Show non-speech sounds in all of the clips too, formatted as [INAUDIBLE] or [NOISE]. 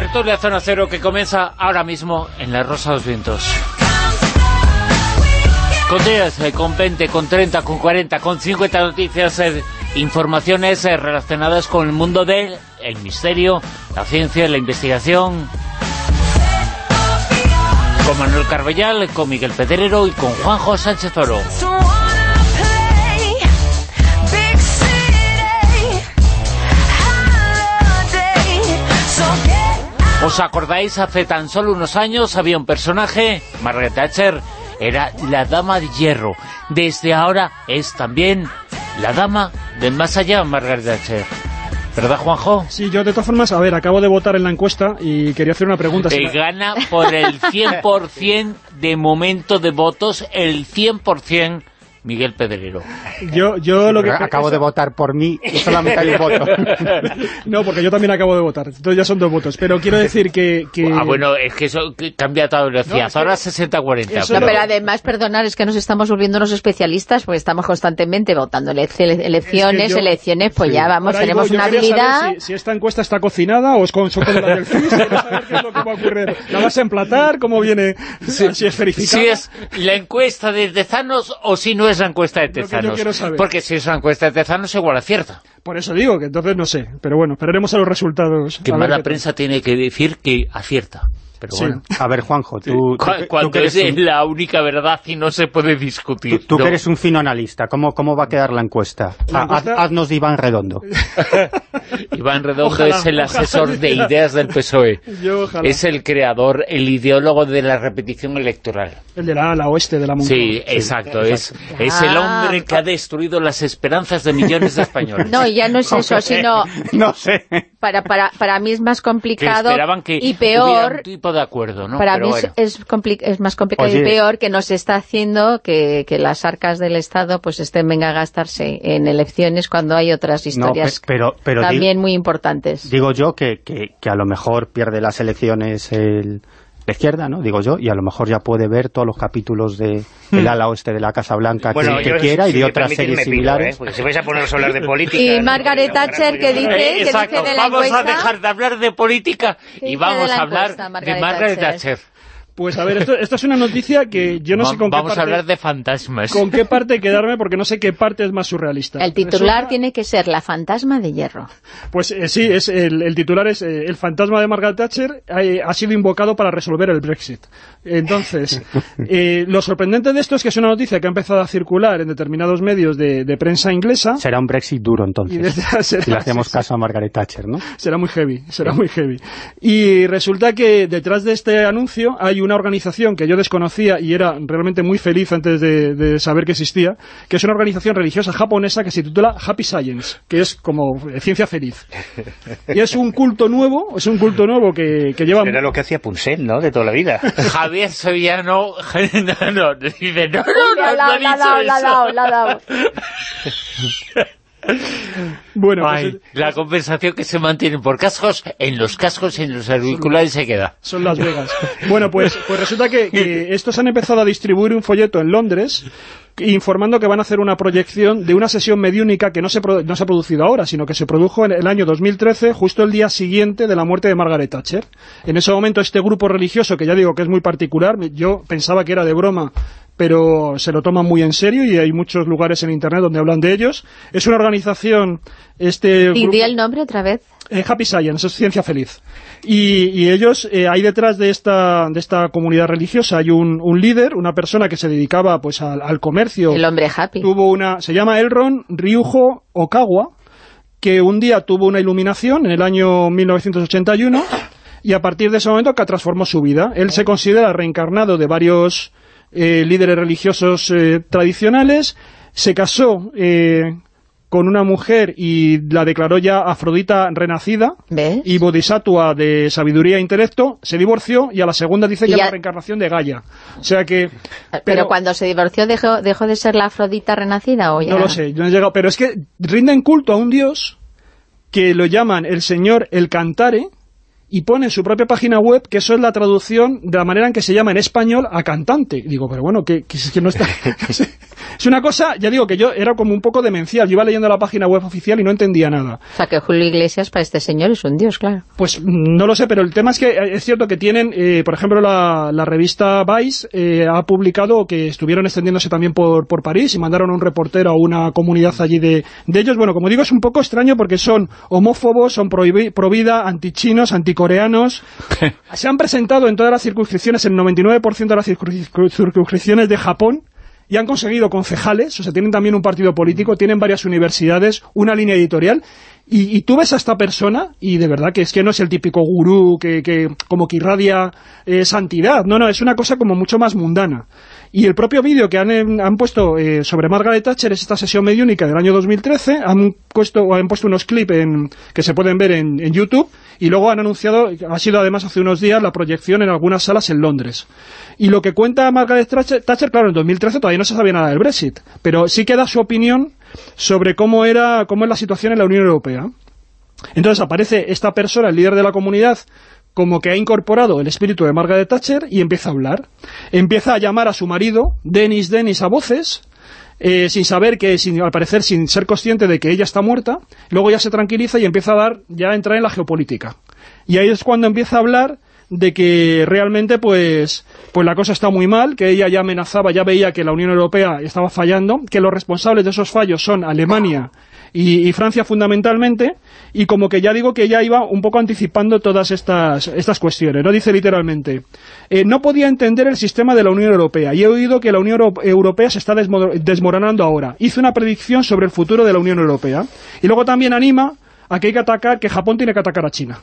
tertulia Zona Cero que comienza ahora mismo en la Rosa de los Vientos. Con 10, eh, con 20, con 30, con 40, con 50 noticias, eh, informaciones eh, relacionadas con el mundo del el misterio, la ciencia, la investigación. Con Manuel Carbellal, con Miguel Pedrero y con Juanjo Sánchez Oro. ¿Os acordáis? Hace tan solo unos años había un personaje, Margaret Thatcher, era la Dama de Hierro. Desde ahora es también la Dama del Más Allá, Margaret Thatcher. ¿Verdad, Juanjo? Sí, yo de todas formas, a ver, acabo de votar en la encuesta y quería hacer una pregunta. Te gana por el [LAUGHS] 100% de momento de votos, el 100% Miguel Pedrero. Yo, yo lo que... Acabo de votar por mí y solamente hay un [LAUGHS] voto. no, porque yo también acabo de votar, entonces ya son dos votos. Pero quiero decir que... que... Ah, bueno, es que eso cambia toda velocidad. No, Ahora 60-40. No, pero además, perdonar, es que nos estamos volviendo unos especialistas porque estamos constantemente votando elecciones, es yo, elecciones, pues sí. ya vamos, Ahora tenemos una habilidad... Si, si, esta encuesta está cocinada o es con la del FIS, saber qué es lo que va a ocurrir. ¿La vas a emplatar? ¿Cómo viene? Sí. Si es verificada. Si es la encuesta de Tezanos o si no es la encuesta de Tezanos. Porque si es una encuesta de Tezanos, igual acierta. Por eso digo que entonces no sé. Pero bueno, esperaremos a los resultados. Que mala prensa tiene que decir que acierta. Pero sí. bueno. A ver, Juanjo, tú... [LAUGHS] Cu cuando tú es un... la única verdad y no se puede discutir. Tú, tú no. que eres un fino analista, ¿cómo, cómo va a quedar la encuesta? La encuesta... Haz, haznos de Iván Redondo. [LAUGHS] Iván Redondo Ojalá, es el ojalá asesor de dijera. ideas del PSOE. Yo, ojalá. Es el creador, el ideólogo de la repetición electoral. El de la ala oeste de la Moncloa. Sí, exacto. Es, es el hombre que ha destruido las esperanzas de millones de españoles. No, ya no es [LAUGHS] eso, sino... No sé. Para, para, para mí es más que complicado esperaban que y hubiera peor... de acuerdo, ¿no? Para Pero mí bueno. es, más complicado Oye. y peor que nos está haciendo que, que las arcas del Estado pues estén venga a gastarse en elecciones cuando hay otras No, historias pero, pero también muy importantes. digo yo que, que, que a lo mejor pierde las elecciones el, la izquierda, ¿no? Digo yo, y a lo mejor ya puede ver todos los capítulos de el ala oeste de la Casa Blanca Bueno, que, que yo, quiera y de otras series pido, similares. ¿eh? Si vais a poneros a hablar de política... Y no Margaret Thatcher, que dice-. Eh, dice exacto, de la vamos a dejar de hablar de política ¿Qué y vamos a hablar encuesta, de Margaret Margaret Thatcher? Thatcher. Pues a ver, esto, esto es una noticia que yo no sé con qué vamos parte... a hablar de fantasmas. con qué parte quedarme porque no sé qué parte es más surrealista. El titular Resulta- tiene que ser La fantasma de hierro. Pues eh, sí, es el, el titular es eh, El fantasma de Margaret Thatcher eh, ha sido invocado para resolver el Brexit. Entonces, [LAUGHS] eh, lo sorprendente de esto es que es una noticia que ha empezado a circular en determinados medios de, de prensa inglesa. Será un Brexit duro Y entonces. desde- [LAUGHS] será- si le hacemos caso a Margaret Thatcher, ¿no? Será muy heavy, será muy heavy. Y resulta que detrás de este anuncio hay una organización que yo desconocía y era realmente muy feliz antes de, de saber que existía, que es una organización religiosa japonesa que se titula Happy Science, que es como eh, ciencia feliz. Y es un culto nuevo, es un culto nuevo que, que lleva... Era lo que hacía Punset, ¿no? De toda la vida. [LAUGHS] Javier Sevillano [LAUGHS] no, no, dice, no, no, no, La ha no dado, ha la ha dicho dado, la ha eso. [LAUGHS] [LAUGHS] Bueno, pues, Ay, la compensación que se mantiene por cascos, en los cascos y en los auriculares se queda. son Las Vegas. Bueno, pues, pues resulta que, que [LAUGHS] estos han empezado a distribuir un folleto en Londres informando que van a hacer una proyección de una sesión mediúnica que no se, no se ha producido ahora, sino que se produjo en el año 2013, justo el día siguiente de la muerte de Margaret Thatcher. En ese momento este grupo religioso, que ya digo que es muy particular, yo pensaba que era de broma, pero se lo toman muy en serio y hay muchos lugares en Internet donde hablan de ellos. Es una organización... este Y di el nombre otra vez. eh, Happy Science, es ciencia feliz. Y, y ellos, eh, hay detrás de esta, de esta comunidad religiosa, hay un, un líder, una persona que se dedicaba pues al, al comercio. El hombre happy. Tuvo una, se llama Elron Ryujo Okawa, que un día tuvo una iluminación en el año 1981 y a partir de ese momento que transformó su vida. Él se considera reencarnado de varios eh, líderes religiosos eh, tradicionales, se casó eh, con una mujer y la declaró ya Afrodita renacida ¿Ves? y bodhisattva de sabiduría e intelecto, se divorció y a la segunda dice que es ya- la reencarnación de Gaia. O sea que... Pero, cuando se divorció dejó, dejó de ser la Afrodita renacida o ya... No lo sé, no he llegado. Pero es que rinden culto a un dios que lo llaman el señor El Cantare y pone en su propia página web que eso es la traducción de la manera en que se llama en español a cantante. Y digo, pero bueno, que, que, que no está... [LAUGHS] Es una cosa, ya digo que yo era como un poco demencial. Yo iba leyendo la página web oficial y no entendía nada. O sea, que Julio Iglesias para este señor es un dios, claro. Pues mm, no lo sé, pero el tema es que eh, es cierto que tienen, eh, por ejemplo, la, revista Vice eh, ha publicado que estuvieron extendiéndose también por, por París y mandaron a un reportero a una comunidad allí de, de ellos. Bueno, como digo, es un poco extraño porque son homófobos, son pro vida, antichinos, anticoreanos. [LAUGHS] Se han presentado en todas las circunscripciones, el 99% de las circunscripciones de Japón, y han conseguido concejales, o sea, tienen también un partido político, tienen varias universidades, una línea editorial, y, tú ves a esta persona, y de verdad que es que no es el típico gurú que, que como que irradia eh, santidad, no, no, es una cosa como mucho más mundana. Y el propio vídeo que han, han puesto eh, sobre Margaret Thatcher es esta sesión mediúnica del año 2013, han puesto, han puesto unos clips que se pueden ver en, en, YouTube, y luego han anunciado, ha sido además hace unos días, la proyección en algunas salas en Londres. Y lo que cuenta Margaret Thatcher, claro, en 2013 todavía no se sabía nada del Brexit, pero sí que da su opinión sobre cómo era cómo es la situación en la Unión Europea. Entonces aparece esta persona, el líder de la comunidad, como que ha incorporado el espíritu de Margaret Thatcher y empieza a hablar. Empieza a llamar a su marido, Dennis Dennis, a voces, eh, sin saber que, sin, al parecer, sin ser consciente de que ella está muerta, luego ya se tranquiliza y empieza a dar, ya a entrar en la geopolítica. Y ahí es cuando empieza a hablar de que realmente pues, pues la cosa está muy mal, que ella ya amenazaba, ya veía que la Unión Europea estaba fallando, que los responsables de esos fallos son Alemania y, Francia fundamentalmente, y como que ya digo que ella iba un poco anticipando todas estas, estas cuestiones, ¿no? Dice literalmente, eh, no podía entender el sistema de la Unión Europea, y he oído que la Unión Europea se está desmoronando ahora. Hice una predicción sobre el futuro de la Unión Europea. Y luego también anima a que hay que atacar, que Japón tiene que atacar a China.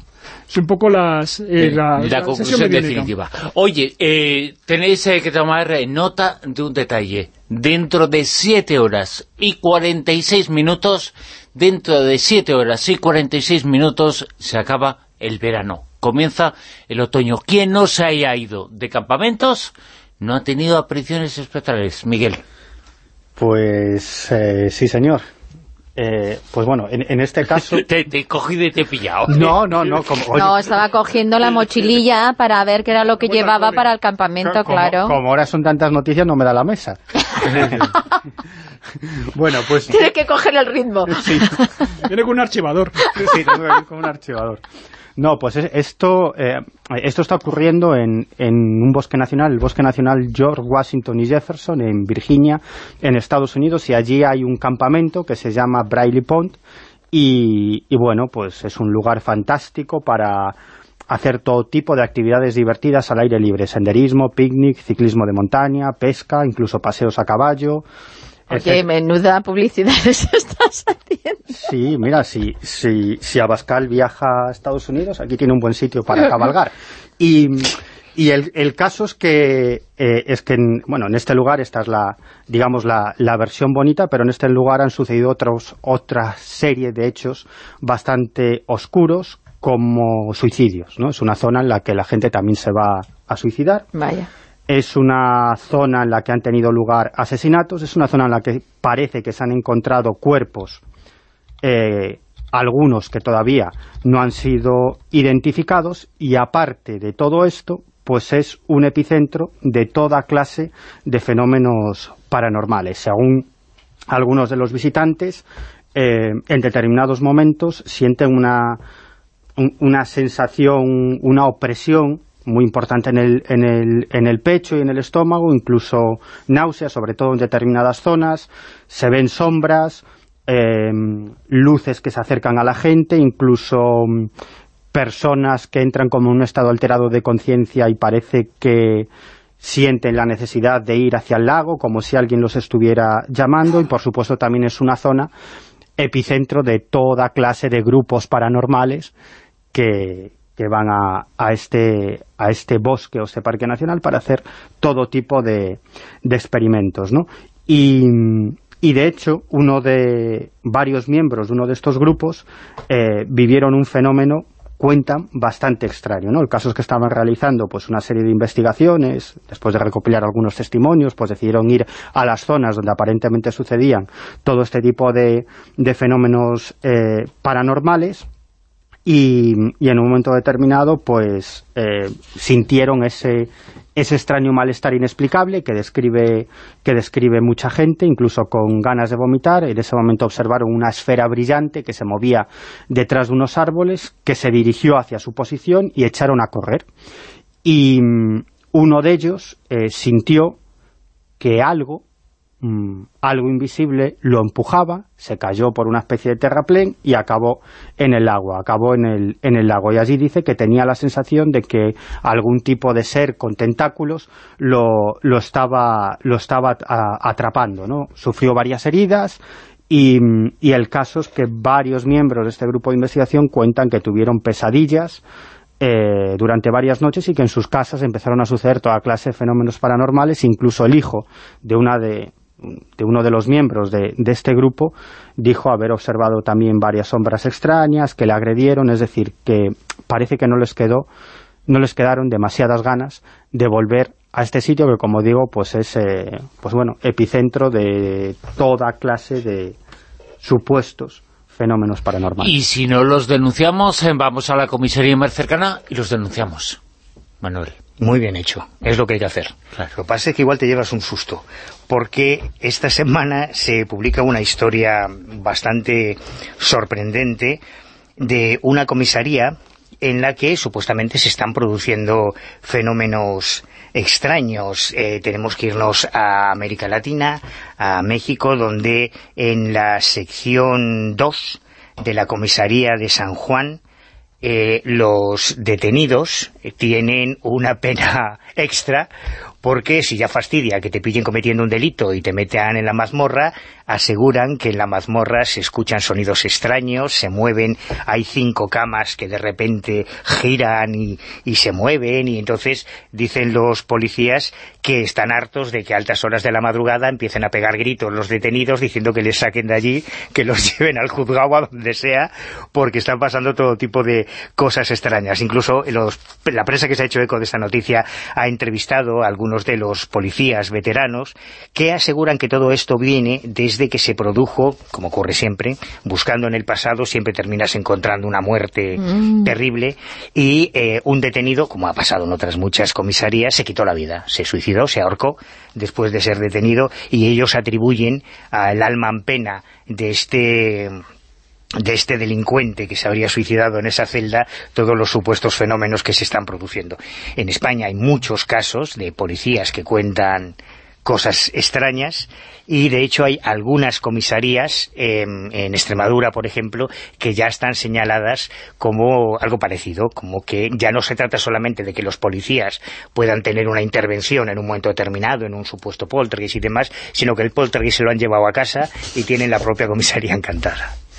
Es un poco las, eh, la, conclusión definitiva. Oye, eh, tenéis que tomar nota de un detalle dentro de 7 horas y 46 minutos, dentro de 7 horas y 46 minutos se acaba el verano. Comienza el otoño. ¿Quién no se haya ido de campamentos no ha tenido apariciones espectrales? Miguel. Pues eh, sí, señor. Eh, pues bueno, en, este caso... [LAUGHS] te, he cogido y te he pillado. No, no, no. no, estaba cogiendo la mochililla para ver qué era lo que llevaba para el campamento, claro. Como ahora son tantas noticias, no me da la mesa. [LAUGHS] bueno, pues... Tiene que coger el ritmo. Sí. [LAUGHS] Viene con un archivador. Sí, tengo con un archivador. No, pues esto, eh, esto está ocurriendo en, un bosque nacional, el bosque nacional George Washington y Jefferson, en Virginia, en Estados Unidos, y allí hay un campamento que se llama Briley Pond, y, bueno, pues es un lugar fantástico para hacer todo tipo de actividades divertidas al aire libre, senderismo, picnic, ciclismo de montaña, pesca, incluso paseos a caballo, Oye, menuda publicidad estás haciendo. Sí, mira, si, si, si Abascal viaja a Estados Unidos, aquí tiene un buen sitio para cabalgar. Y, y el, el, caso es que, eh, es que en, bueno, en este lugar, esta es la, digamos, la, la, versión bonita, pero en este lugar han sucedido otros, otra serie de hechos bastante oscuros, como suicidios, ¿no? Es una zona en la que la gente también se va a suicidar. Vaya es una zona en la que han tenido lugar asesinatos, es una zona en la que parece que se han encontrado cuerpos, eh, algunos que todavía no han sido identificados, y aparte de todo esto, pues es un epicentro de toda clase de fenómenos paranormales. Según algunos de los visitantes, eh, en determinados momentos sienten una, una sensación, una opresión muy importante en el, en, el, en el pecho y en el estómago, incluso náuseas, sobre todo en determinadas zonas, se ven sombras, em, luces que se acercan a la gente, incluso mm, personas que entran como en un estado alterado de conciencia y parece que sienten la necesidad de ir hacia el lago, como si alguien los estuviera llamando, y por supuesto también es una zona epicentro de toda clase de grupos paranormales que, que van a, a, este, a este bosque o este parque nacional para hacer todo tipo de, de experimentos, ¿no? Y, y, de hecho, uno de varios miembros de uno de estos grupos eh, vivieron un fenómeno cuentan bastante extraño, ¿no? El caso es que estaban realizando pues una serie de investigaciones, después de recopilar algunos testimonios, pues decidieron ir a las zonas donde aparentemente sucedían todo este tipo de, de fenómenos eh, paranormales y, en un momento determinado pues eh, sintieron ese, ese extraño malestar inexplicable que describe, que describe mucha gente, incluso con ganas de vomitar. En ese momento observaron una esfera brillante que se movía detrás de unos árboles, que se dirigió hacia su posición y echaron a correr. Y mm, uno de ellos eh, sintió que algo Mm, algo invisible lo empujaba, se cayó por una especie de terraplén y acabó en el agua, acabó en el, en el lago. Y allí dice que tenía la sensación de que algún tipo de ser con tentáculos lo, lo estaba, lo estaba atrapando, ¿no? Sufrió varias heridas y, y el caso es que varios miembros de este grupo de investigación cuentan que tuvieron pesadillas eh, durante varias noches y que en sus casas empezaron a suceder toda clase de fenómenos paranormales, incluso el hijo de una de, de uno de los miembros de, este grupo dijo haber observado también varias sombras extrañas que le agredieron, es decir, que parece que no les quedó no les quedaron demasiadas ganas de volver a este sitio que como digo pues es eh, pues bueno epicentro de toda clase de supuestos fenómenos paranormales. Y si no los denunciamos, eh, vamos a la comisaría más cercana y los denunciamos. Manuel. Muy bien hecho, es lo que hay que hacer. Lo que pasa es que igual te llevas un susto, porque esta semana se publica una historia bastante sorprendente de una comisaría en la que supuestamente se están produciendo fenómenos extraños. Eh, tenemos que irnos a América Latina, a México, donde en la sección 2 de la comisaría de San Juan eh, los detenidos tienen una pena [LAUGHS] extra porque si ya fastidia que te pillen cometiendo un delito y te metan en la mazmorra, aseguran que en la mazmorra se escuchan sonidos extraños, se mueven, hay cinco camas que de repente giran y, se mueven, y entonces dicen los policías que están hartos de que a altas horas de la madrugada empiecen a pegar gritos los detenidos diciendo que les saquen de allí, que los [LAUGHS] lleven al juzgado a donde sea, porque están pasando todo tipo de cosas extrañas. Incluso la prensa que se ha hecho eco de esta noticia ha entrevistado a algunos de los policías veteranos que aseguran que todo esto viene desde de que se produjo, como ocurre siempre, buscando en el pasado, siempre terminas encontrando una muerte mm. terrible y eh, un detenido, como ha pasado en otras muchas comisarías, se quitó la vida, se suicidó, se ahorcó después de ser detenido y ellos atribuyen al alma en pena de este de este delincuente que se habría suicidado en esa celda todos los supuestos fenómenos que se están produciendo. En España hay muchos casos de policías que cuentan cosas extrañas y de hecho hay algunas comisarías en Extremadura, por ejemplo, que ya están señaladas como algo parecido, como que ya no se trata solamente de que los policías puedan tener una intervención en un momento determinado, en un supuesto poltergeist y demás, sino que el poltergeist se lo han llevado a casa y tienen la propia comisaría [LAUGHS] encantada.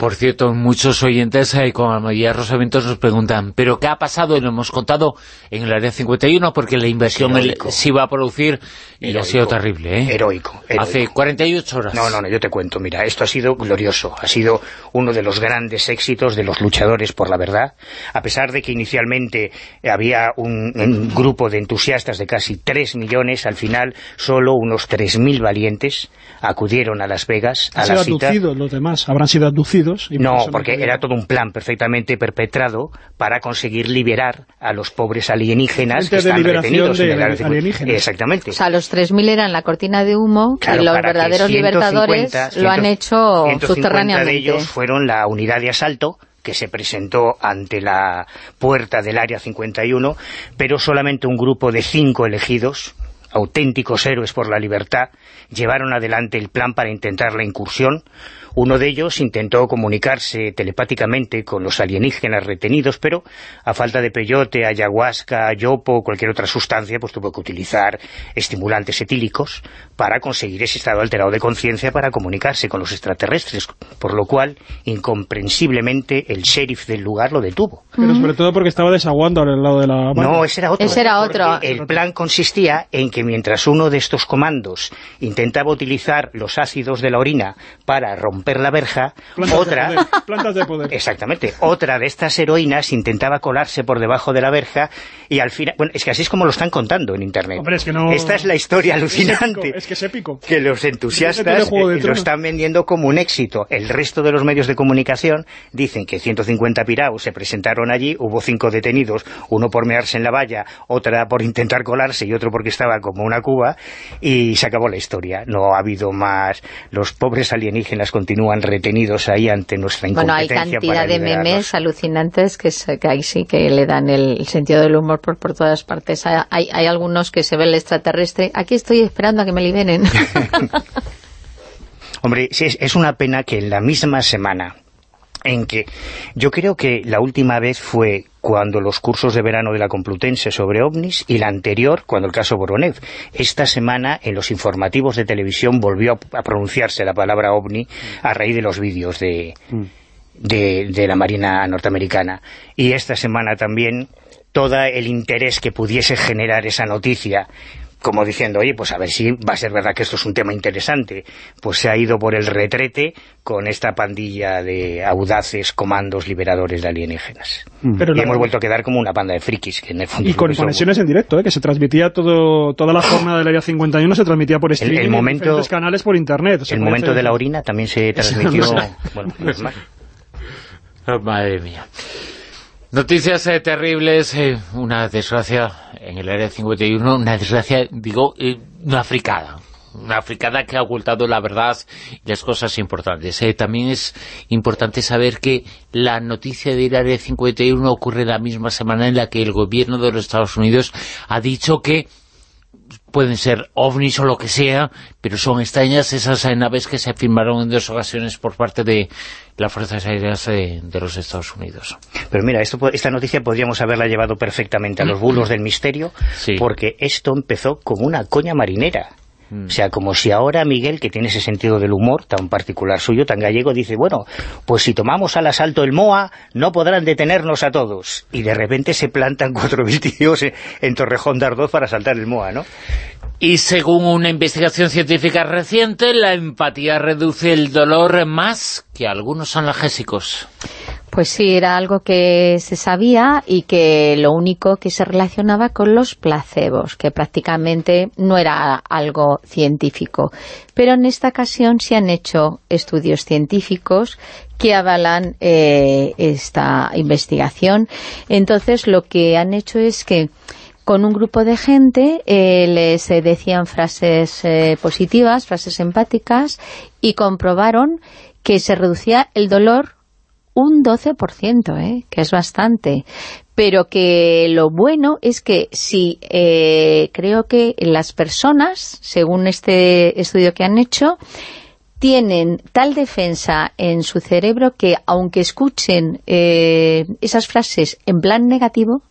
Por cierto, muchos oyentes eh, con la mayoría de los eventos nos preguntan, ¿pero qué ha pasado? Y lo hemos contado en el Área 51 porque la inversión se iba a producir y ha sido terrible. ¿eh? Heroico, Hace 48 horas. No, no, no, yo te cuento. Mira, esto ha sido glorioso. Ha sido uno de los grandes éxitos de los luchadores por la verdad. A pesar de que inicialmente había un, un grupo de entusiastas de casi 3 millones, al final solo unos 3.000 valientes acudieron a Las Vegas a la cita. abducidos los demás, habrán sido no, porque era todo un plan perfectamente perpetrado para conseguir liberar a los pobres alienígenas que están retenidos en el alienígenas. Exactamente. O sea, los 3.000 eran la cortina de humo y los verdaderos libertadores lo han hecho subterráneamente. de ellos fueron la unidad de asalto que se presentó ante la puerta del Área 51, pero solamente un grupo de cinco elegidos, auténticos héroes por la libertad, llevaron adelante el plan para intentar la incursión. Uno de ellos intentó comunicarse telepáticamente con los alienígenas retenidos, pero a falta de peyote, ayahuasca, yopo o cualquier otra sustancia, pues tuvo que utilizar estimulantes etílicos para conseguir ese estado alterado de conciencia para comunicarse con los extraterrestres, por lo cual, incomprensiblemente, el sheriff del lugar lo detuvo. Pero sobre todo porque estaba desaguando al lado de la... No, ese era otro. Ese era otro. El plan consistía en que mientras uno de estos comandos intentaba utilizar los ácidos de la orina para romper romper la verja, otra... plantas de poder. Exactamente. Otra de estas heroínas intentaba colarse por debajo de la verja y al final... Bueno, es que así es como lo están contando en Internet. Esta es la historia alucinante. Es, que es épico. Que los entusiastas lo están vendiendo como un éxito. El resto de los medios de comunicación dicen que 150 piraos se presentaron allí, hubo cinco detenidos, uno por mearse en la valla, otra por intentar colarse y otro porque estaba como una cuba, y se acabó la historia. No ha habido más. Los pobres alienígenas continúan retenidos ahí ante nuestra incompetencia Bueno, hay cantidad de memes alucinantes que, ahí sí que le dan el, sentido del humor por, por todas partes. Hay, hay algunos que se ve el extraterrestre. Aquí estoy esperando a que me liberen. [LAUGHS] [LAUGHS] Hombre, es una pena que en la misma semana en que yo creo que la última vez fue cuando los cursos de verano de la Complutense sobre ovnis y la anterior cuando el caso Boronev. Esta semana en los informativos de televisión volvió a pronunciarse la palabra ovni a raíz de los vídeos de, mm. de, de la Marina norteamericana. Y esta semana también todo el interés que pudiese generar esa noticia como diciendo, oye, pues a ver si va a ser verdad que esto es un tema interesante, pues se ha ido por el retrete con esta pandilla de audaces comandos liberadores de alienígenas. Mm. y hemos vuelto a quedar como una panda de frikis. Que en el fondo y con conexiones en directo, ¿eh? que se transmitía todo toda la jornada del Área 51 se transmitía por streaming el, momento, en diferentes canales por internet. el momento de la orina también se transmitió... bueno, [LAUGHS] Madre mía. Noticias eh, terribles, eh, una desgracia en el área 51, una desgracia, digo, eh, una africada. Una africada que ha ocultado la verdad y las cosas importantes. también es importante saber que la noticia del área 51 ocurre la misma semana en la que el gobierno de los Estados Unidos ha dicho que pueden ser ovnis o lo que sea, pero son extrañas esas naves que se firmaron en dos ocasiones por parte de las Fuerzas Aéreas de, los Estados Unidos. Pero mira, esto, esta noticia podríamos haberla llevado perfectamente a los bulos del misterio, porque esto empezó como una coña marinera. Mm. O sea, como si ahora Miguel, que tiene ese sentido del humor tan particular suyo, tan gallego, dice, bueno, pues si tomamos al asalto el MOA, no podrán detenernos a todos. Y de repente se plantan cuatro [LAUGHS] mil tíos en Torrejón de Ardoz para asaltar el MOA, ¿no? Y según una investigación científica reciente, la empatía reduce el dolor más que algunos analgésicos. Pues sí, era algo que se sabía y que lo único que se relacionaba con los placebos, que prácticamente no era algo científico. Pero en esta ocasión se han hecho estudios científicos que avalan eh, esta investigación. Entonces lo que han hecho es que con un grupo de gente, eh, les decían frases eh, positivas, frases empáticas, y comprobaron que se reducía el dolor un 12%, ¿eh? que es bastante. Pero que lo bueno es que si eh, creo que las personas, según este estudio que han hecho, tienen tal defensa en su cerebro que aunque escuchen esas frases en plan negativo,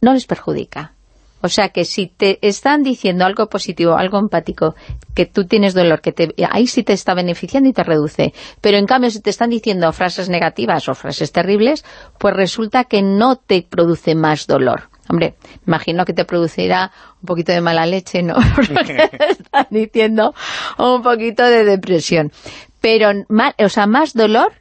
no les perjudica. O sea que si te están diciendo algo positivo, algo empático, que tú tienes dolor, que te, ahí sí te está beneficiando y te reduce. Pero en cambio si te están diciendo frases negativas o frases terribles, pues resulta que no te produce más dolor. Hombre, imagino que te producirá un poquito de mala leche, ¿no? [LAUGHS] Porque te [LAUGHS] están diciendo un poquito de depresión. Pero, o sea, más dolor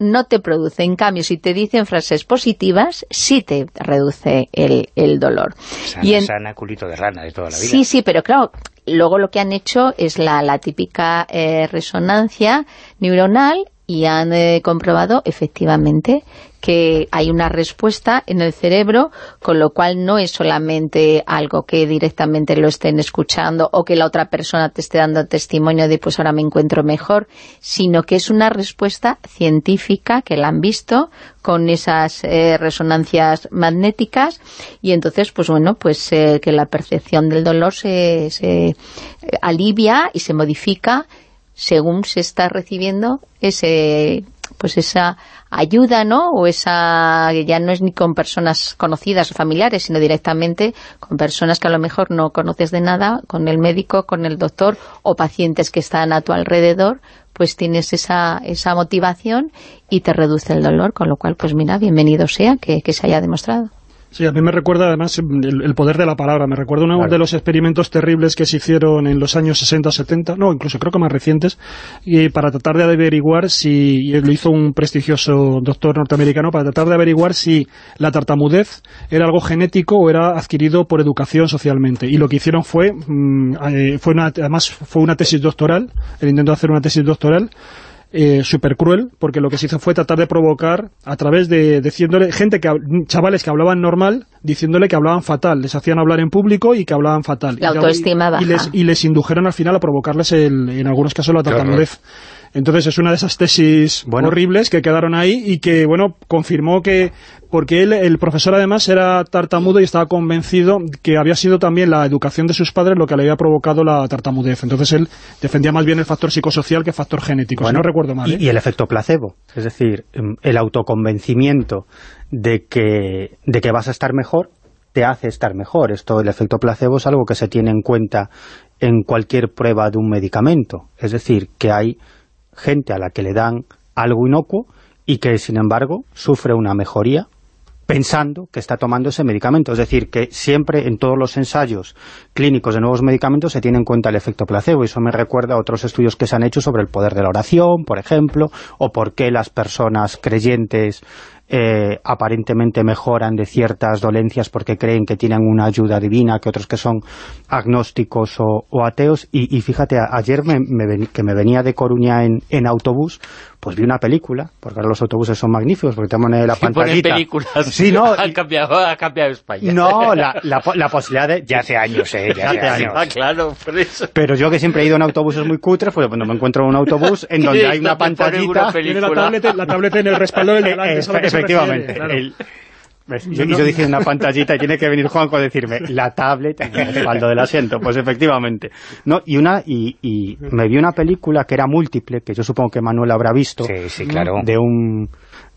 no te produce. En cambio, si te dicen frases positivas, sí te reduce el, el dolor. Sana, y sana, culito de rana de toda la vida. Sí, sí, pero claro, luego lo que han hecho es la, la típica eh, resonancia neuronal y han eh, comprobado efectivamente que hay una respuesta en el cerebro, con lo cual no es solamente algo que directamente lo estén escuchando o que la otra persona te esté dando testimonio de pues ahora me encuentro mejor, sino que es una respuesta científica que la han visto con esas eh, resonancias magnéticas y entonces pues bueno, pues eh, que la percepción del dolor se, se eh, alivia y se modifica según se está recibiendo ese pues esa ayuda, ¿no? O esa, ya no es ni con personas conocidas o familiares, sino directamente con personas que a lo mejor no conoces de nada, con el médico, con el doctor o pacientes que están a tu alrededor, pues tienes esa, esa motivación y te reduce el dolor, con lo cual, pues mira, bienvenido sea que, que se haya demostrado. Sí, a mí me recuerda además el, poder de la palabra. Me recuerda uno de los experimentos terribles que se hicieron en los años 60 o 70, no, incluso creo que más recientes, y para tratar de averiguar si, lo hizo un prestigioso doctor norteamericano, para tratar de averiguar si la tartamudez era algo genético o era adquirido por educación socialmente. Y lo que hicieron fue, mm, eh, fue además fue una tesis doctoral, el intento de hacer una tesis doctoral, eh, súper cruel, porque lo que se hizo fue tratar de provocar a través de diciéndole, gente que chavales que hablaban normal, diciéndole que hablaban fatal, les hacían hablar en público y que hablaban fatal. La autoestima y, les, y les indujeron al final a provocarles en algunos casos la tartamudez. Entonces es una de esas tesis horribles que quedaron ahí y que, bueno, confirmó que, porque él, el profesor además era tartamudo y estaba convencido que había sido también la educación de sus padres lo que le había provocado la tartamudez. Entonces él defendía más bien el factor psicosocial que el factor genético, si no recuerdo mal. ¿eh? Y, el efecto placebo, es decir, em, el autoconvencimiento de que, de que vas a estar mejor te hace estar mejor. Esto, el efecto placebo es algo que se tiene en cuenta en cualquier prueba de un medicamento. Es decir, que hay gente a la que le dan algo inocuo y que, sin embargo, sufre una mejoría pensando que está tomando ese medicamento. Es decir, que siempre en todos los ensayos clínicos de nuevos medicamentos se tiene en cuenta el efecto placebo. Y eso me recuerda a otros estudios que se han hecho sobre el poder de la oración, por ejemplo, o por qué las personas creyentes eh, aparentemente mejoran de ciertas dolencias porque creen que tienen una ayuda divina, que otros que son agnósticos o, ateos. Y, fíjate, ayer me, que me venía de Coruña en, en autobús, pues vi una película, porque ahora los autobuses son magníficos, porque te ponen la [LAUGHS] pantallita. películas, sí, no, [LAUGHS] ha, cambiado, ha cambiado España. No, [LAUGHS] la, la, posibilidad de... Ya hace años, eh, ya hace años. Ah, claro, por eso. Pero yo que siempre he ido en autobuses muy cutres, pues cuando me encuentro en un autobús en donde hay una pantallita... Tiene la tableta, la tableta en el respaldo del delante, Efectivamente. El, yo, yo, dije una pantallita y tiene que venir Juanjo a decirme la tablet en el respaldo del asiento. Pues efectivamente. no Y una y, y, me vi una película que era múltiple, que yo supongo que Manuel habrá visto. Sí, sí, claro. De un...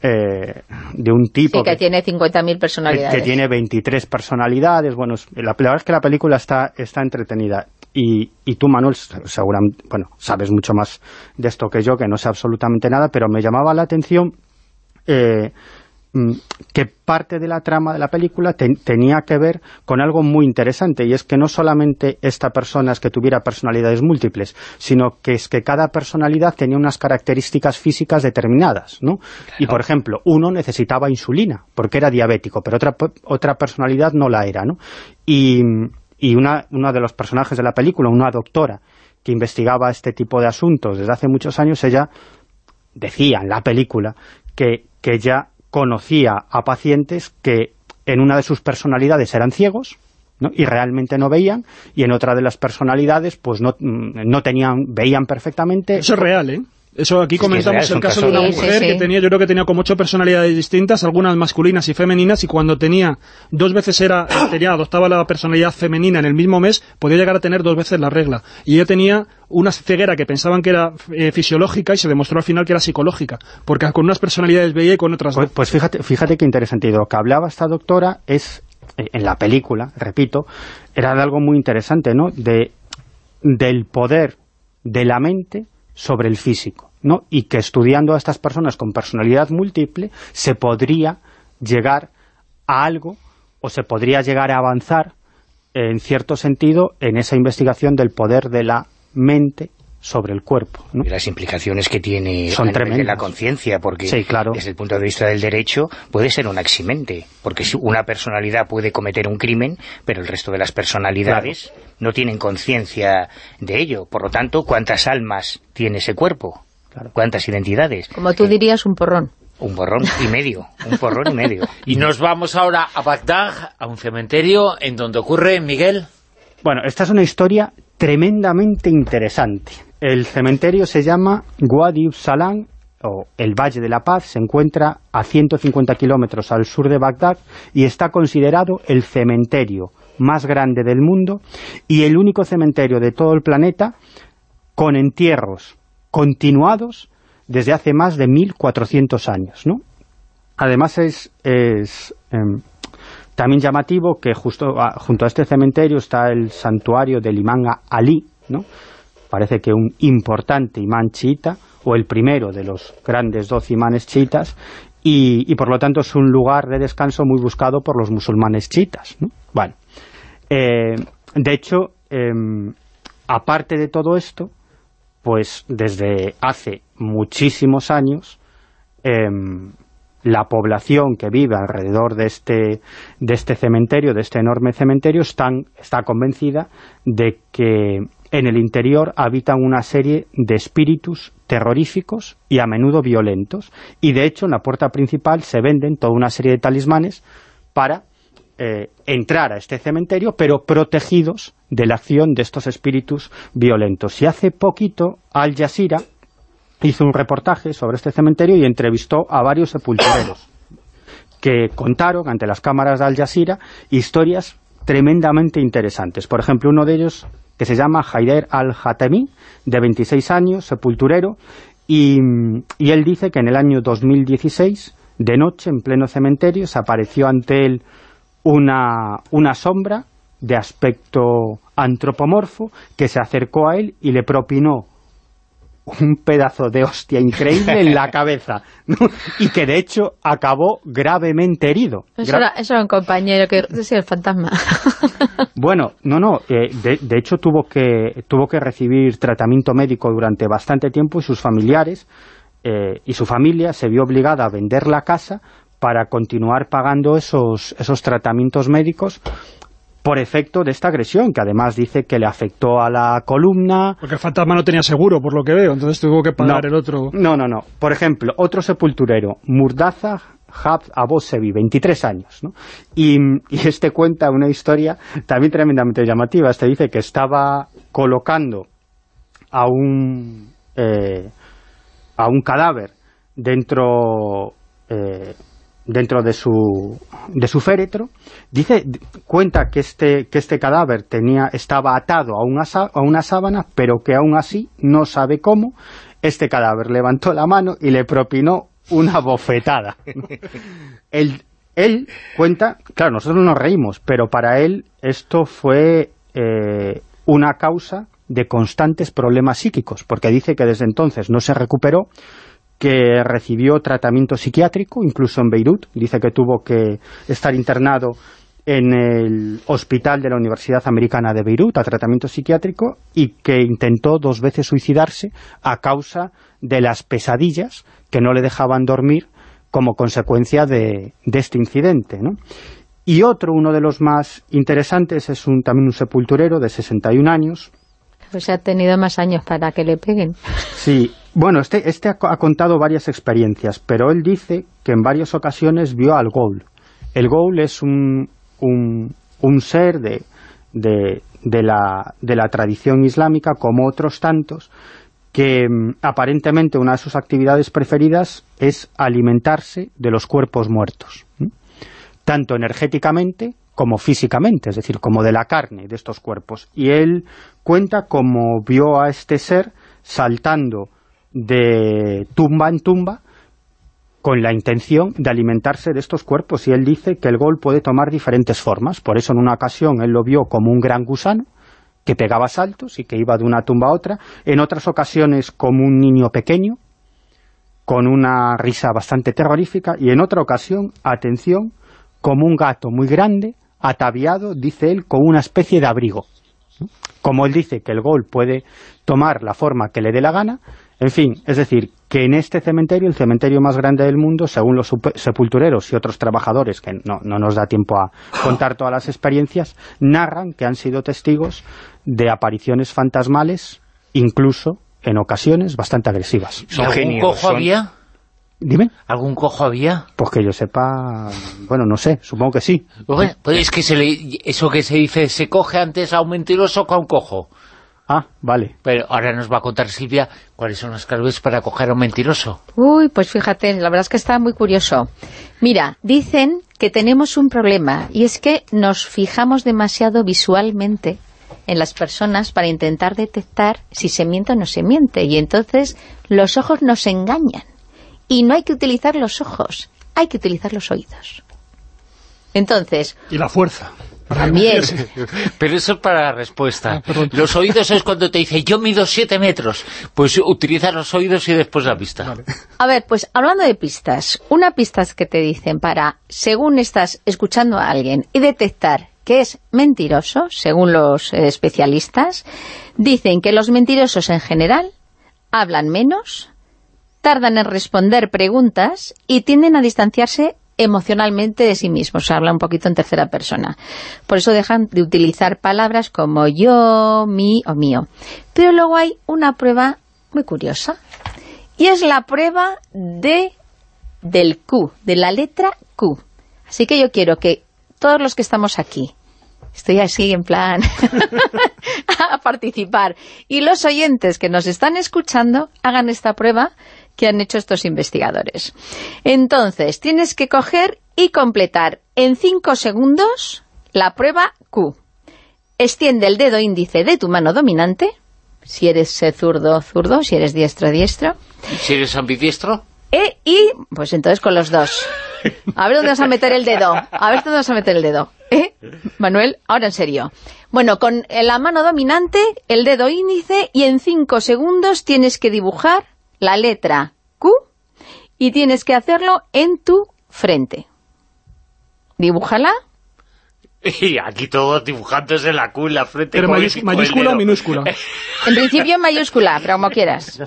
Eh, de un tipo... Sí, que, tiene 50.000 personalidades. Que, tiene 23 personalidades. Bueno, la, verdad es que la película está, está entretenida. Y, y, tú, Manuel, seguramente, bueno, sabes mucho más de esto que yo, que no sé absolutamente nada, pero me llamaba la atención eh, Mm, que parte de la trama de la película tenía que ver con algo muy interesante, y es que no solamente esta persona es que tuviera personalidades múltiples, sino que es que cada personalidad tenía unas características físicas determinadas, ¿no? Y, por ejemplo, uno necesitaba insulina, porque era diabético, pero otra, otra personalidad no la era, ¿no? Y, y una, uno de los personajes de la película, una doctora que investigaba este tipo de asuntos desde hace muchos años, ella decía en la película que, que ya conocía a pacientes que en una de sus personalidades eran ciegos, y realmente no veían, y en otra de las personalidades pues no, mm, no tenían, veían perfectamente. Eso es real, ¿eh? Eso aquí comentamos el caso, de una mujer que tenía, yo creo que tenía como ocho personalidades distintas, algunas masculinas y femeninas, y cuando tenía dos veces era, tenía, adoptaba la personalidad femenina en el mismo mes, podía llegar a tener dos veces la regla. Y ella tenía una ceguera que pensaban que era eh, fisiológica y se demostró al final que era psicológica, porque con unas personalidades veía y con otras pues, Pues fíjate, fíjate qué interesante. Y lo que hablaba esta doctora es, eh, en la película, repito, era de algo muy interesante, ¿no? De, del poder de la mente sobre el físico, ¿no? y que estudiando a estas personas con personalidad múltiple se podría llegar a algo o se podría llegar a avanzar en cierto sentido en esa investigación del poder de la mente sobre el cuerpo. Y las implicaciones que tiene Son a la conciencia, porque desde el punto de vista del derecho puede ser un aximente, porque si una personalidad puede cometer un crimen, pero el resto de las personalidades no tienen conciencia de ello. Por lo tanto, ¿cuántas almas tiene ese cuerpo? ¿Cuántas identidades? Como tú dirías, un porrón. Un porrón y medio, un porrón y medio. [LAUGHS] Y nos vamos ahora a Bagdad, a un cementerio, en donde ocurre, Miguel... Bueno, esta es una historia tremendamente interesante. El cementerio se llama Guadi Salam, o el Valle de la Paz, se encuentra a 150 kilómetros al sur de Bagdad y está considerado el cementerio más grande del mundo y el único cementerio de todo el planeta con entierros continuados desde hace más de 1400 años. Además es, es em, también llamativo que justo junto a este cementerio está el santuario del imán Ali. Parece que un importante imán chiita, o el primero de los grandes doce imanes chiitas, y, por lo tanto es un lugar de descanso muy buscado por los musulmanes chiitas. Bueno, eh, de hecho, em, aparte de todo esto, pues desde hace muchísimos años em, la población que vive alrededor de este, de este cementerio, de este enorme cementerio, están, está convencida de que en el interior habitan una serie de espíritus terroríficos y a menudo violentos. Y de hecho en la puerta principal se venden toda una serie de talismanes para eh, entrar a este cementerio, pero protegidos de la acción de estos espíritus violentos. Y hace poquito Al Jazeera hizo un reportaje sobre este cementerio y entrevistó a varios sepultureros que contaron ante las cámaras de Al Jazeera historias tremendamente interesantes. Por ejemplo, uno de ellos que se llama Haider Al-Hatemi, de 26 años, sepulturero, y, y, él dice que en el año 2016, de noche, en pleno cementerio, se apareció ante él una, una sombra de aspecto antropomorfo que se acercó a él y le propinó un pedazo de hostia increíble en la cabeza y que de hecho acabó gravemente herido. Eso, era, un compañero que decía el fantasma. [LAUGHS] bueno, no, no, eh, de, hecho tuvo que, tuvo que recibir tratamiento médico durante bastante tiempo y sus familiares eh, y su familia se vio obligada a vender la casa para continuar pagando esos, esos tratamientos médicos por efecto de esta agresión, que además dice que le afectó a la columna. Porque el fantasma no tenía seguro, por lo que veo, entonces tuvo que pagar el otro. No, no, no. Por ejemplo, otro sepulturero, Murdaza Hab Abosevi, 23 años, ¿no? Y, este cuenta una historia también tremendamente llamativa. Este dice que estaba colocando a un, eh, a un cadáver dentro... Eh, dentro de su, de su féretro, dice, cuenta que este, que este cadáver tenía, estaba atado a una, a una sábana, pero que aún así no sabe cómo, este cadáver levantó la mano y le propinó una bofetada. [LAUGHS] él, él cuenta, claro, nosotros nos reímos, pero para él esto fue eh, una causa de constantes problemas psíquicos, porque dice que desde entonces no se recuperó, que recibió tratamiento psiquiátrico, incluso en Beirut, dice que tuvo que estar internado en el hospital de la Universidad Americana de Beirut a tratamiento psiquiátrico y que intentó dos veces suicidarse a causa de las pesadillas que no le dejaban dormir como consecuencia de, este incidente. Y otro, uno de los más interesantes, es un, también un sepulturero de 61 años. Pues ha tenido más años para que le peguen. Sí, bueno, este, este ha, contado varias experiencias, pero él dice que en varias ocasiones vio al Ghoul. El Ghoul es un, ser de, de, la, de la tradición islámica, como otros tantos, que mm, aparentemente una de sus actividades preferidas es alimentarse de los cuerpos muertos, tanto energéticamente como físicamente, es decir, como de la carne de estos cuerpos. Y él cuenta cómo vio a este ser saltando de tumba en tumba con la intención de alimentarse de estos cuerpos. Y él dice que el gol puede tomar diferentes formas, por eso en una ocasión él lo vio como un gran gusano que pegaba saltos y que iba de una tumba a otra, en otras ocasiones como un niño pequeño con una risa bastante terrorífica. Y en otra ocasión, atención, como un gato muy grande, ataviado, dice él, con una especie de abrigo. Como él dice que el gol puede tomar la forma que le dé la gana, en fin, es decir, que en este cementerio, el cementerio más grande del mundo, según los sepultureros y otros trabajadores, que no, nos da tiempo a contar todas las experiencias, narran que han sido testigos de apariciones fantasmales, incluso en ocasiones bastante agresivas. ¿Algún cojo había? Dime. ¿Algún cojo había? Pues que yo sepa, bueno, no sé, supongo que sí. pues es que eso que se dice, se coge antes a un mentiroso que a un cojo. Ah, vale. Pero ahora nos va a contar Silvia cuáles son las claves para coger a un mentiroso. Uy, pues fíjate, la verdad es que está muy curioso. Mira, dicen que tenemos un problema y es que nos fijamos demasiado visualmente en las personas para intentar detectar si se miente o no se miente. Y entonces los ojos nos engañan. Y no hay que utilizar los ojos, hay que utilizar los oídos. Entonces... Y la fuerza. También. [LAUGHS] Pero eso es para la respuesta. Ah, perdón. los oídos es cuando te dice, yo mido 7 metros. Pues utiliza los oídos y después la vista. A ver, pues hablando de pistas, una pista que te dicen para, según estás escuchando a alguien y detectar que es mentiroso, según los eh, especialistas, dicen que los mentirosos en general hablan menos, tardan en responder preguntas y tienden a distanciarse emocionalmente de sí mismos, habla un poquito en tercera persona. Por eso dejan de utilizar palabras como yo, mi o mío. Pero luego hay una prueba muy curiosa, y es la prueba de del Q, de la letra Q. Así que yo quiero que todos los que estamos aquí, estoy así en plan [LAUGHS] a participar, y los oyentes que nos están escuchando hagan esta prueba que han hecho estos investigadores. Entonces, tienes que coger y completar en 5 segundos la prueba Q. Extiende el dedo índice de tu mano dominante, si eres zurdo, zurdo, si eres diestro, diestro, Si eres ambidiestro, e, y, pues entonces con los dos. A ver dónde vas a meter el dedo. A ver dónde vas a meter el dedo. ¿Eh? Manuel, ahora en serio. Bueno, con la mano dominante, el dedo índice, y en cinco segundos tienes que dibujar la letra Q y tienes que hacerlo en tu frente. Dibújala. y aquí todos dibujándose la Q en la frente. Pero mayúscula o minúscula. [LAUGHS] En principio en mayúscula, pero como quieras.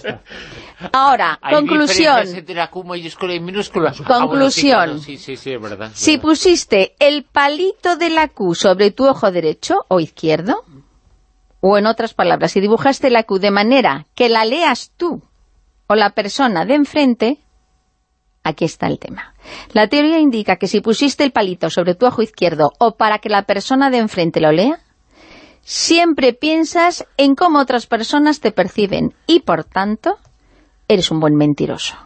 Ahora, ¿Hay conclusión. diferencias entre la Q mayúscula y minúscula? Ah, bueno, sí, Conclusión. claro, sí, sí, sí, es verdad. Si verdad. pusiste el palito de la Q sobre tu ojo derecho o izquierdo, o en otras palabras, si dibujaste la Q de manera que la leas tú o la persona de enfrente, aquí está el tema. La teoría indica que si pusiste el palito sobre tu ojo izquierdo o para que la persona de enfrente lo lea, siempre piensas en cómo otras personas te perciben y, por tanto, eres un buen mentiroso.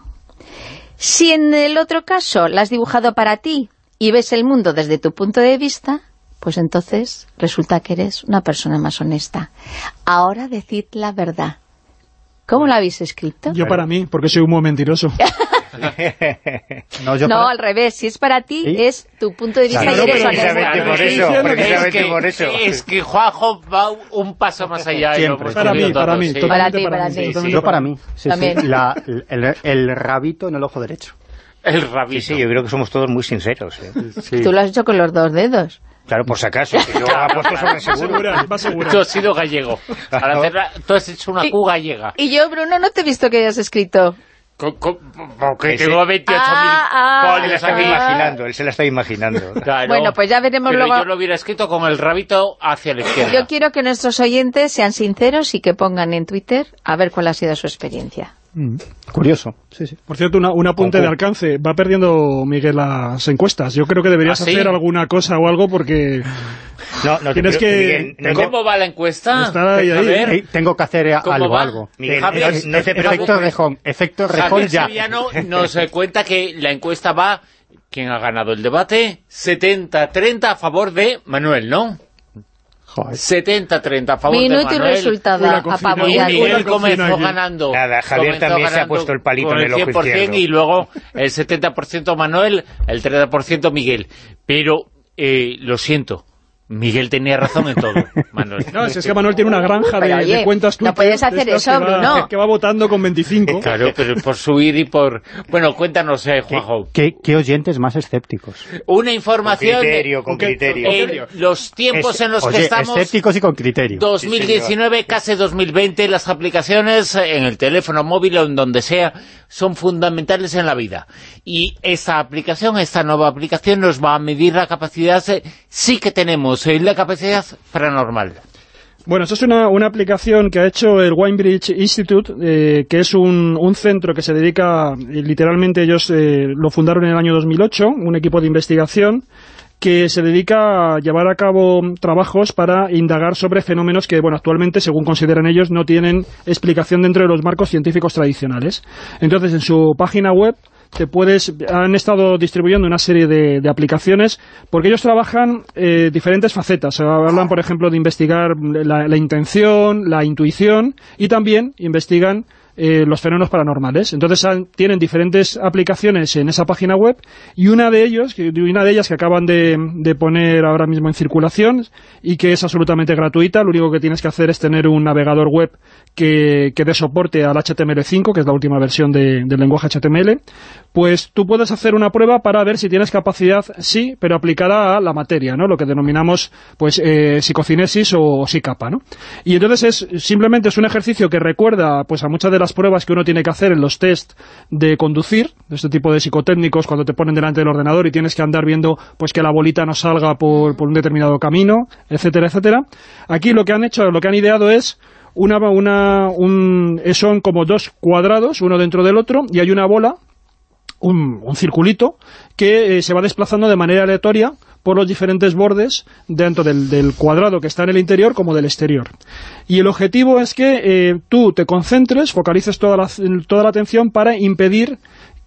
Si en el otro caso la has dibujado para ti y ves el mundo desde tu punto de vista, pues entonces resulta que eres una persona más honesta. Ahora decid la verdad. ¿Cómo la habéis escrito? Yo para mí, porque soy un buen mentiroso. [LAUGHS] No, yo no, para- al revés. Si es para ti, ¿Sí? es tu punto de vista Claro, y eres es que, por eso. Es que Juanjo va un paso más allá. Siempre. Para mí, para mí, sí. Para ti, para ti. totalmente Yo para mí. Sí, sí. También. La- el, el rabito en el ojo derecho. El Sí, rabito. sí, yo creo que somos todos muy sinceros. ¿eh? Tú lo has hecho con los dos dedos. Claro, por si acaso. que yo [LAUGHS] apuesto sobre seguro. va. Tú has sido gallego. Al hacerla- tú has hecho una Q gallega. Y yo, Bruno, no te he visto que hayas escrito. Porque Ese- tengo 28.000 Ah, ah, Él se la folios estaba aquí. imaginando, él se la está imaginando. [LAUGHS] Claro. Bueno, pues ya veremos Pero luego- yo lo hubiera escrito con el rabito hacia la izquierda. Yo quiero que nuestros oyentes sean sinceros y que pongan en Twitter a ver cuál ha sido su experiencia. Mm, Curioso. Sí, sí. Por cierto, una- un apunte de alcance. Va perdiendo, Miguel, las encuestas. Yo creo que deberías ¿Ah, sí? hacer alguna cosa o algo porque... No, no, Tienes que- Miguel, ¿Cómo va la encuesta? Está ahí, A ahí. ver. Eh, tengo que hacer eh, ¿Cómo algo, va? algo. Miguel, Javier, no, no te Efecto rejón, efecto rejón ya. Sevillano nos cuenta que la encuesta va... ¿Quién ha ganado el debate? 70-30 a favor de Manuel, ¿no? Joder. 70-30 a favor Minuto de y Manuel. resultado Una cocina, Y Miguel comenzó ganando. Nada, Javier también se ha puesto el palito en el ojo 100% izquierdo. y luego el 70% Manuel, el 30% Miguel. Pero, eh, lo siento, Miguel tenía razón en todo, [LAUGHS] Manuel. No, si es que Manuel tiene una granja de, oye, de cuentas no puedes hacer eso, que va, Bruno. que va votando con 25. Claro, pero por subir y por... Bueno, cuéntanos, eh, Juanjo. ¿Qué, qué oyentes más escépticos? Una Con información criterio, con ¿Con qué- criterio. en los tiempos Es- en los oye, que estamos... escépticos y con criterio. 2019, casi 2020, las aplicaciones eh, en el teléfono móvil o en donde sea son fundamentales en la vida. Y esta aplicación, esta nueva aplicación nos va a medir la capacidad, eh, sí que tenemos, eh, la capacidad paranormal. Bueno, esto es una, una aplicación que ha hecho el Winebridge Institute, eh, que es un, un centro que se dedica, eh, literalmente ellos eh, lo fundaron en el año 2008, un equipo de investigación que se dedica a llevar a cabo trabajos para indagar sobre fenómenos que, bueno, actualmente, según consideran ellos, no tienen explicación dentro de los marcos científicos tradicionales. Entonces, en su página web te puedes han estado distribuyendo una serie de, aplicaciones porque ellos trabajan eh, diferentes facetas. Hablan, por ejemplo, de investigar la intención, la intuición y también investigan eh, los fenómenos paranormales. Entonces tienen diferentes aplicaciones en esa página web y una de ellos, una de ellas que acaban de, poner ahora mismo en circulación y que es absolutamente gratuita, lo único que tienes que hacer es tener un navegador web que, que dé soporte al HTML5, que es la última versión del lenguaje HTML, pues tú puedes hacer una prueba para ver si tienes capacidad, sí, pero aplicada a la materia, ¿no? Lo que denominamos, pues, eh, psicocinesis o, psicapa, ¿no? Y entonces es simplemente es un ejercicio que recuerda, pues, a muchas de las pruebas que uno tiene que hacer en los test de conducir, de este tipo de psicotécnicos, cuando te ponen delante del ordenador y tienes que andar viendo, pues, que la bolita no salga por, un determinado camino, etcétera, etcétera. Aquí lo que han hecho, lo que han ideado es una, una, un, son como dos cuadrados, uno dentro del otro, y hay una bola un, circulito que eh, se va desplazando de manera aleatoria por los diferentes bordes dentro del, cuadrado que está en el interior como del exterior. Y el objetivo es que eh, tú te concentres, focalices toda la, toda la atención para impedir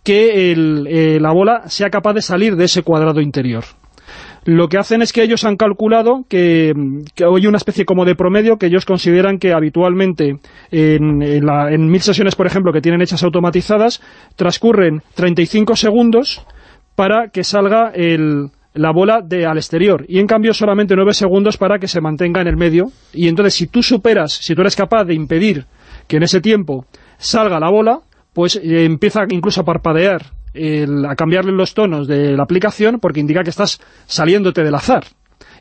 que eh, la bola sea capaz de salir de ese cuadrado interior. Lo que hacen es que ellos han calculado que, que hay una especie como de promedio que ellos consideran que habitualmente en, mil sesiones, por ejemplo, que tienen hechas automatizadas, transcurren 35 segundos para que salga la bola de, al exterior. Y en cambio solamente 9 segundos para que se mantenga en el medio. Y entonces si tú superas, si tú eres capaz de impedir que en ese tiempo salga la bola, pues eh, empieza incluso a parpadear a cambiarle los tonos de la aplicación porque indica que estás saliéndote del azar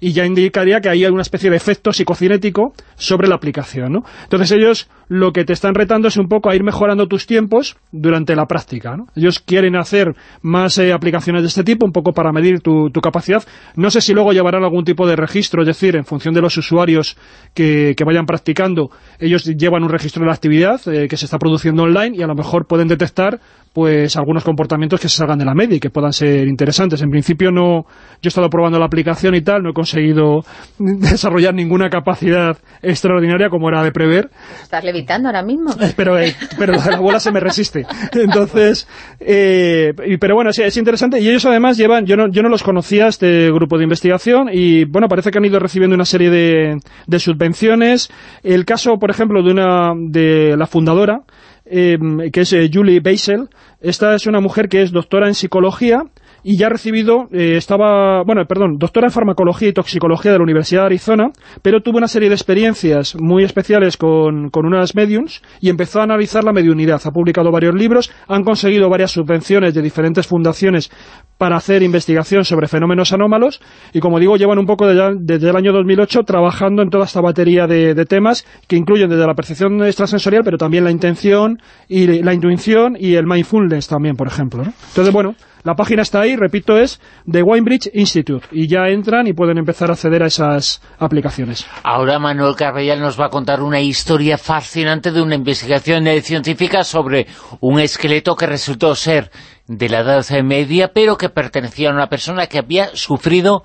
y ya indicaría que ahí hay una especie de efecto psicocinético sobre la aplicación, ¿no? Entonces ellos lo que te están retando es un poco a ir mejorando tus tiempos durante la práctica, ¿no? Ellos quieren hacer más eh, aplicaciones de este tipo, un poco para medir tu, capacidad. No sé si luego llevarán algún tipo de registro, es decir, en función de los usuarios que, vayan practicando, ellos llevan un registro de la actividad eh, que se está produciendo online y a lo mejor pueden detectar pues algunos comportamientos que se salgan de la media y que puedan ser interesantes. En principio no, yo he estado probando la aplicación y tal, no he conseguido [LAUGHS] desarrollar ninguna capacidad extraordinaria como era de prever. Estás levitando ahora mismo. [LAUGHS] Pero, eh, pero la bola se me resiste. Entonces, eh, pero bueno, es interesante y ellos además llevan, yo no, yo no los conocía este grupo de investigación y bueno, parece que han ido recibiendo una serie de, de subvenciones. El caso, por ejemplo, de una de la fundadora, Em, que es eh, Julie Beisel. Esta es una mujer que es doctora en psicología y ya ha recibido, eh, estaba, bueno, perdón, doctora en farmacología y toxicología de la Universidad de Arizona, pero tuvo una serie de experiencias muy especiales con, con unas mediums y empezó a analizar la mediunidad. Ha publicado varios libros, han conseguido varias subvenciones de diferentes fundaciones para hacer investigación sobre fenómenos anómalos y como digo, llevan un poco desde el año 2008 trabajando en toda esta batería de, de, temas que incluyen desde la percepción extrasensorial, pero también la intención y la intuición y el mindfulness también, por ejemplo. Entonces, bueno, la página está ahí, repito, es The Winebridge Institute y ya entran y pueden empezar a acceder a esas aplicaciones. Ahora Manuel Carvellal nos va a contar una historia fascinante de una investigación científica sobre un esqueleto que resultó ser de la Edad Media, pero que pertenecía a una persona que había sufrido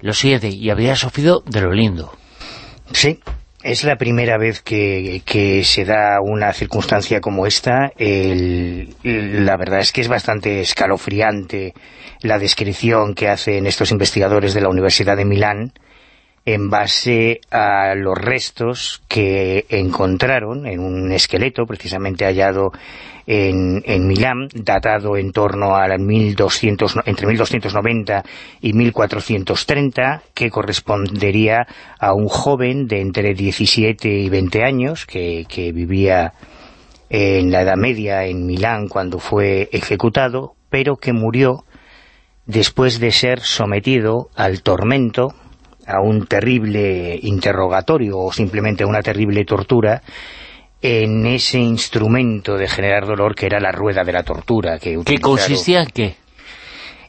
lo siete y había sufrido de lo lindo. Sí, es la primera vez que, se da una circunstancia como esta. la verdad es que es bastante escalofriante la descripción que hacen estos investigadores de la Universidad de Milán en base a los restos que encontraron en un esqueleto precisamente hallado en, en Milán, datado en torno a 1200, entre 1290 y 1430, que correspondería a un joven de entre 17 y 20 años que, que vivía en la Edad Media en Milán cuando fue ejecutado, pero que murió después de ser sometido al tormento a un terrible interrogatorio o simplemente a una terrible tortura en ese instrumento de generar dolor que era la rueda de la tortura. Que ¿Qué consistía en qué?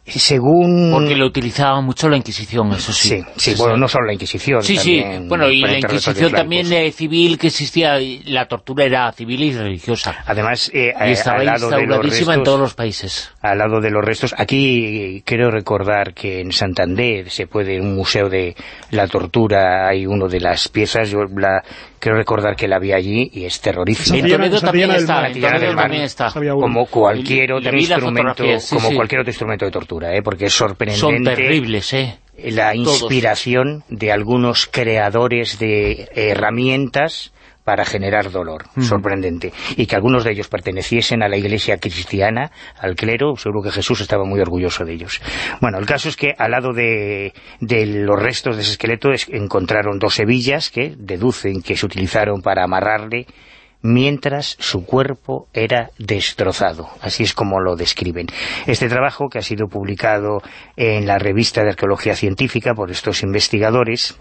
según... Porque lo utilizaba mucho la Inquisición, eso sí. Sí, bueno, no solo la Inquisición. Sí, sí, bueno, y la Inquisición también eh, civil que existía, la tortura era civil y religiosa. Además, eh, y estaba al lado de los restos, en todos los países. Al lado de los restos, aquí quiero recordar que en Santander se puede, un museo de la tortura, hay uno de las piezas, yo la Quiero recordar que la vi allí y es terrorífico. En Toledo también está, en también está. Como cualquier otro instrumento, como cualquier otro instrumento de tortura, ¿eh? porque es sorprendente. Son terribles, ¿eh? La inspiración de algunos creadores de herramientas para generar dolor, sorprendente. Y que algunos de ellos perteneciesen a la iglesia cristiana, al clero, seguro que Jesús estaba muy orgulloso de ellos. Bueno, el caso es que al lado de, los restos de ese esqueleto encontraron dos hebillas que deducen que se utilizaron para amarrarle mientras su cuerpo era destrozado. Así es como lo describen. Este trabajo, que ha sido publicado en la revista de Arqueología Científica por estos investigadores,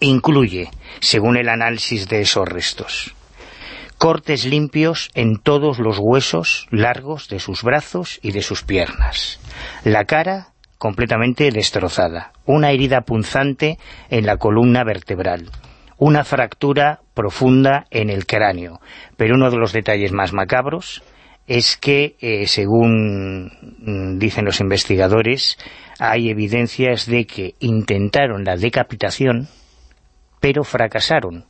incluye, según el análisis de esos restos, cortes limpios en todos los huesos largos de sus brazos y de sus piernas. La cara completamente destrozada, una herida punzante en la columna vertebral, una fractura profunda en el cráneo. Pero uno de los detalles más macabros es que, eh, según mm, dicen los investigadores, hay evidencias de que intentaron la decapitación, pero fracasaron.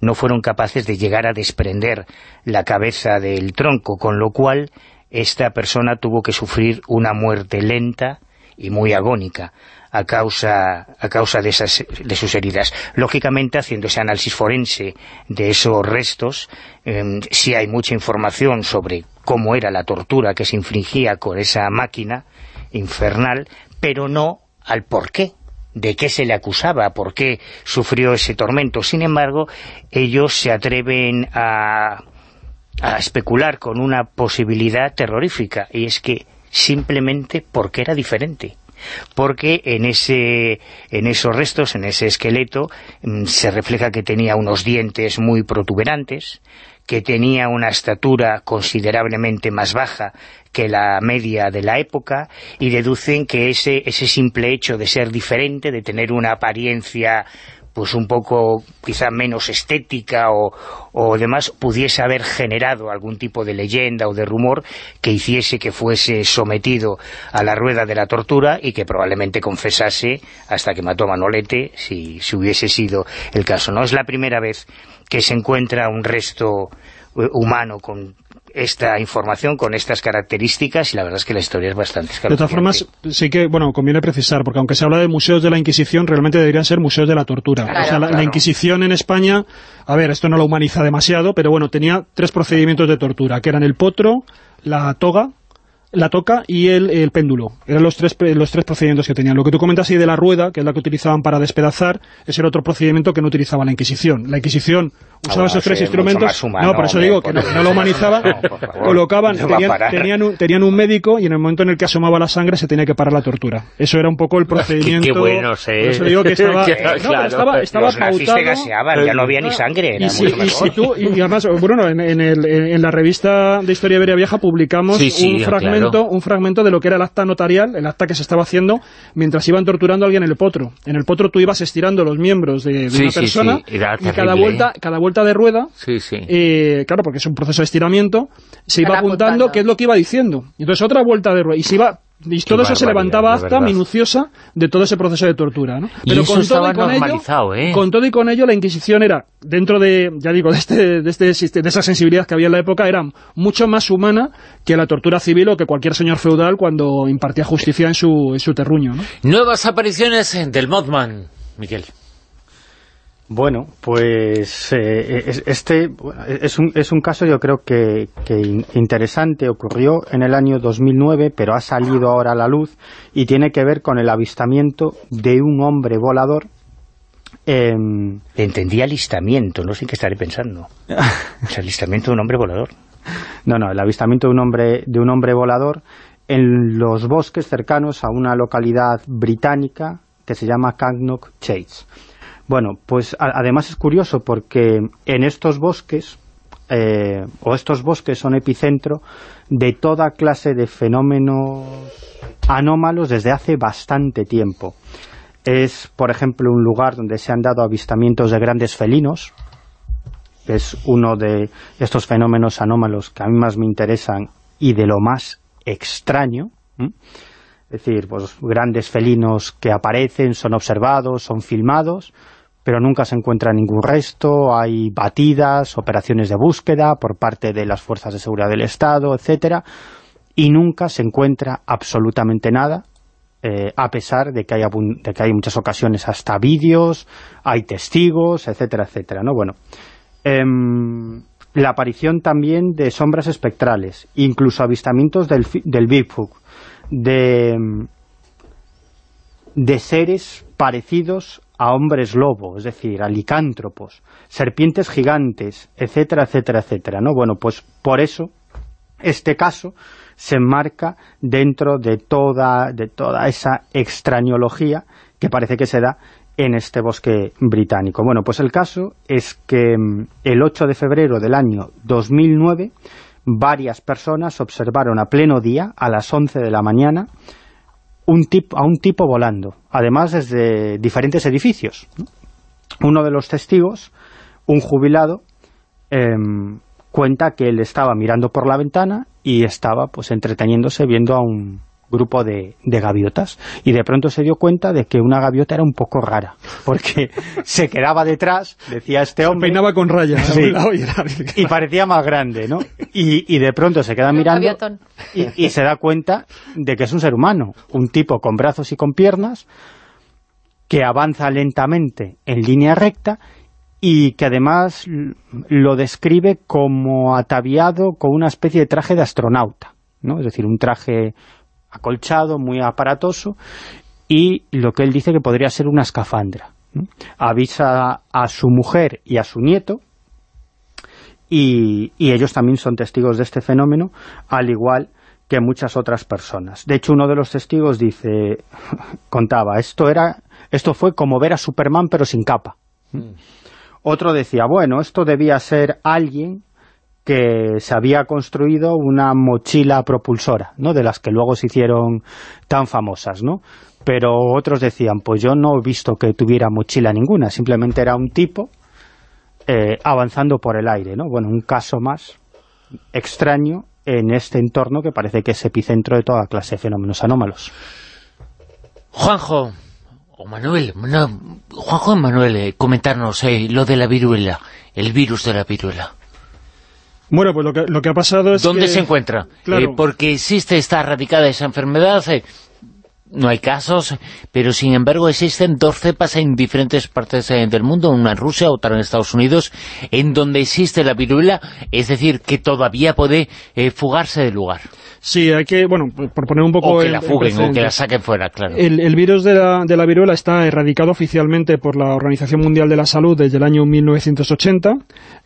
No fueron capaces de llegar a desprender la cabeza del tronco, con lo cual esta persona tuvo que sufrir una muerte lenta y muy agónica a causa, a causa de, esas, de sus heridas. Lógicamente, haciendo ese análisis forense de esos restos, eh, sí hay mucha información sobre cómo era la tortura que se infligía con esa máquina infernal, pero no al porqué de qué se le acusaba, por qué sufrió ese tormento. Sin embargo, ellos se atreven a, a especular con una posibilidad terrorífica, y es que simplemente porque era diferente porque en, ese, en esos restos, en ese esqueleto, mm, se refleja que tenía unos dientes muy protuberantes, que tenía una estatura considerablemente más baja que la media de la época y deducen que ese, ese simple hecho de ser diferente, de tener una apariencia pues un poco quizá menos estética o, o, demás, pudiese haber generado algún tipo de leyenda o de rumor que hiciese que fuese sometido a la rueda de la tortura y que probablemente confesase hasta que mató a Manolete, si, si hubiese sido el caso. No es la primera vez que se encuentra un resto eh, humano con esta información con estas características y la verdad es que la historia es bastante De todas formas, sí que, bueno, conviene precisar, porque aunque se habla de museos de la Inquisición, realmente deberían ser museos de la tortura. o sea, la, Inquisición en España, a ver, esto no lo humaniza demasiado, pero bueno, tenía tres procedimientos de tortura, que eran el potro, la toga, la toca y el, el, péndulo. Eran los tres, los tres procedimientos que tenían. Lo que tú comentas ahí de la rueda, que es la que utilizaban para despedazar, es el otro procedimiento que no utilizaba la Inquisición. La Inquisición usaba esos tres instrumentos... no, por eso digo que no, lo humanizaba, colocaban, tenían, un, tenían, un, médico y en el momento en el que asomaba la sangre se tenía que parar la tortura. Eso era un poco el procedimiento... Qué, bueno, Por eso digo que [LAUGHS] estaba... estaba, estaba Los pautado, gaseaban, ya no había ni sangre. y, si, y, tú, y, además, bueno, en, en, el, en, la revista de Historia Iberia Vieja publicamos un fragmento un fragmento de lo que era el acta notarial, el acta que se estaba haciendo mientras iban torturando a alguien en el potro. En el potro tú ibas estirando los miembros de, una persona y cada vuelta, ¿eh? cada vuelta de rueda, eh, claro, porque es un proceso de estiramiento, se iba apuntando qué es lo que iba diciendo. Entonces otra vuelta de rueda, y se iba y todo eso se levantaba acta minuciosa de todo ese proceso de tortura, ¿no? Pero con todo y con ello, ¿eh? con todo y con ello la Inquisición era, dentro de, ya digo, de, este, de, este, de esa sensibilidad que había en la época, era mucho más humana que la tortura civil o que cualquier señor feudal cuando impartía justicia en su, en su terruño, ¿no? Nuevas apariciones del Mothman, Miguel. Bueno, pues eh, este es un, es un caso yo creo que, interesante, ocurrió en el año 2009, pero ha salido ahora a la luz y tiene que ver con el avistamiento de un hombre volador eh, Entendí alistamiento, no sé qué estaré pensando. [LAUGHS] el alistamiento de un hombre volador. No, no, el avistamiento de un hombre, de un hombre volador en los bosques cercanos a una localidad británica que se llama Cagnock Chase. Bueno, pues además es curioso porque en estos bosques, eh, o estos bosques son epicentro de toda clase de fenómenos anómalos desde hace bastante tiempo. Es, por ejemplo, un lugar donde se han dado avistamientos de grandes felinos, es uno de estos fenómenos anómalos que a mí más me interesan y de lo más extraño. Es decir, pues grandes felinos que aparecen, son observados, son filmados, pero nunca se encuentra ningún resto, hay batidas, operaciones de búsqueda por parte de las fuerzas de seguridad del Estado, etcétera, y nunca se encuentra absolutamente nada, eh, a pesar de que, hay que muchas ocasiones hasta vídeos, hay testigos, etcétera, etcétera, ¿no? Bueno, em, la aparición también de sombras espectrales, incluso avistamientos del, del Bigfoot, de, de seres parecidos a hombres lobo, es decir, a licántropos, serpientes gigantes, etcétera, etcétera, etcétera, ¿no? Bueno, pues por eso este caso se enmarca dentro de toda, de toda esa extrañología que parece que se da en este bosque británico. Bueno, pues el caso es que mm, el 8 de febrero del año 2009 varias personas observaron a pleno día, a las 11 de la mañana, un tipo, a un tipo volando, además desde diferentes edificios. Uno de los testigos, un jubilado, em, cuenta que él estaba mirando por la ventana y estaba pues entreteniéndose viendo a un, grupo de, gaviotas. Y de pronto se dio cuenta de que una gaviota era un poco rara porque [LAUGHS] se quedaba detrás, decía este hombre... peinaba con rayas y, parecía más grande, ¿no? Y, de pronto se queda mirando y, y se da cuenta de que es un ser humano, un tipo con brazos y con piernas que avanza lentamente en línea recta y que además lo describe como ataviado con una especie de traje de astronauta, ¿no? es decir, un traje acolchado, muy aparatoso, y lo que él dice que podría ser una escafandra. Avisa a su mujer y a su nieto, y, ellos también son testigos de este fenómeno, al igual que muchas otras personas. De hecho, uno de los testigos dice, [LAUGHS] contaba, esto era esto fue como ver a Superman pero sin capa. Mm. Otro decía, bueno, esto debía ser alguien que se había construido una mochila propulsora, ¿no? de las que luego se hicieron tan famosas, ¿no? Pero otros decían, pues yo no he visto que tuviera mochila ninguna, simplemente era un tipo eh, avanzando por el aire, ¿no? Bueno, un caso más extraño en este entorno que parece que es epicentro de toda clase de fenómenos anómalos. Juanjo, o Manuel, Juanjo y Manuel, eh, comentarnos eh, lo de la viruela, el virus de la viruela. Bueno, pues lo que, lo que ha pasado es ¿Dónde se encuentra? Eh, porque existe, está erradicada esa enfermedad, eh, no hay casos, pero sin embargo existen dos cepas en diferentes partes eh, del mundo, una en Rusia, otra en Estados Unidos, en donde existe la viruela, es decir, que todavía puede fugarse del lugar. Sí, hay que, bueno, por poner un poco... O que la fuguen, o que la saquen fuera, claro. El, virus de la, de la, viruela está erradicado oficialmente por la Organización Mundial de la Salud desde el año 1980,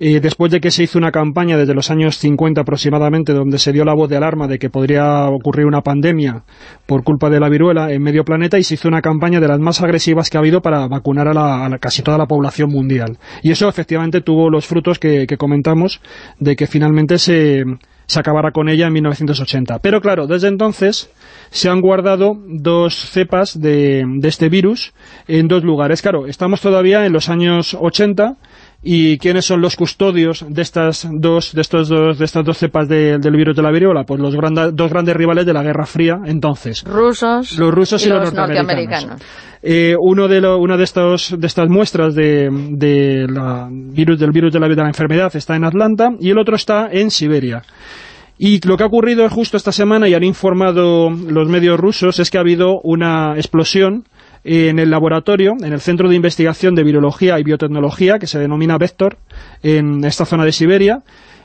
y después de que se hizo una campaña desde los años 50 aproximadamente, donde se dio la voz de alarma de que podría ocurrir una pandemia por culpa de la viruela en medio planeta, y se hizo una campaña de las más agresivas que ha habido para vacunar a, la, casi toda la población mundial. Y eso efectivamente tuvo los frutos que comentamos, de que finalmente se se acabará con ella en 1980. Pero claro, desde entonces se han guardado dos cepas de, este virus en dos lugares. Claro, estamos todavía en los años 80 ¿Y quiénes son los custodios de estas dos de estos dos de estas dos cepas del virus de la viruela? Pues los dos grandes rivales de la Guerra Fría entonces. Rusos. Los rusos y, los, norteamericanos. Eh, uno de una de estos de estas muestras de, virus del virus de la, de la enfermedad está en Atlanta y el otro está en Siberia. Y lo que ha ocurrido justo esta semana, y han informado los medios rusos, es que ha habido una explosión en el laboratorio, en el Centro de Investigación de Virología y Biotecnología, que se denomina Vector, en esta zona de Siberia,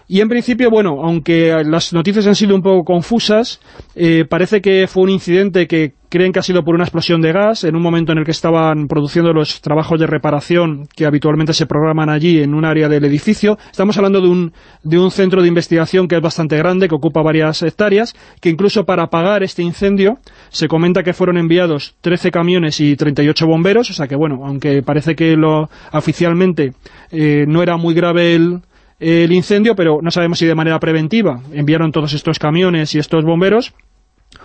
y en principio, bueno, aunque las noticias han sido un poco confusas, eh, parece que fue un incidente que creen que ha sido por una explosión de gas en un momento en el que estaban produciendo los trabajos de reparación que habitualmente se programan allí en un área del edificio. Estamos hablando de un, de un centro de investigación que es bastante grande, que ocupa varias hectáreas, que incluso para apagar este incendio se comenta que fueron enviados 13 camiones y 38 bomberos, o sea que bueno, aunque parece que lo oficialmente eh, no era muy grave el el incendio, pero no sabemos si de manera preventiva enviaron todos estos camiones y estos bomberos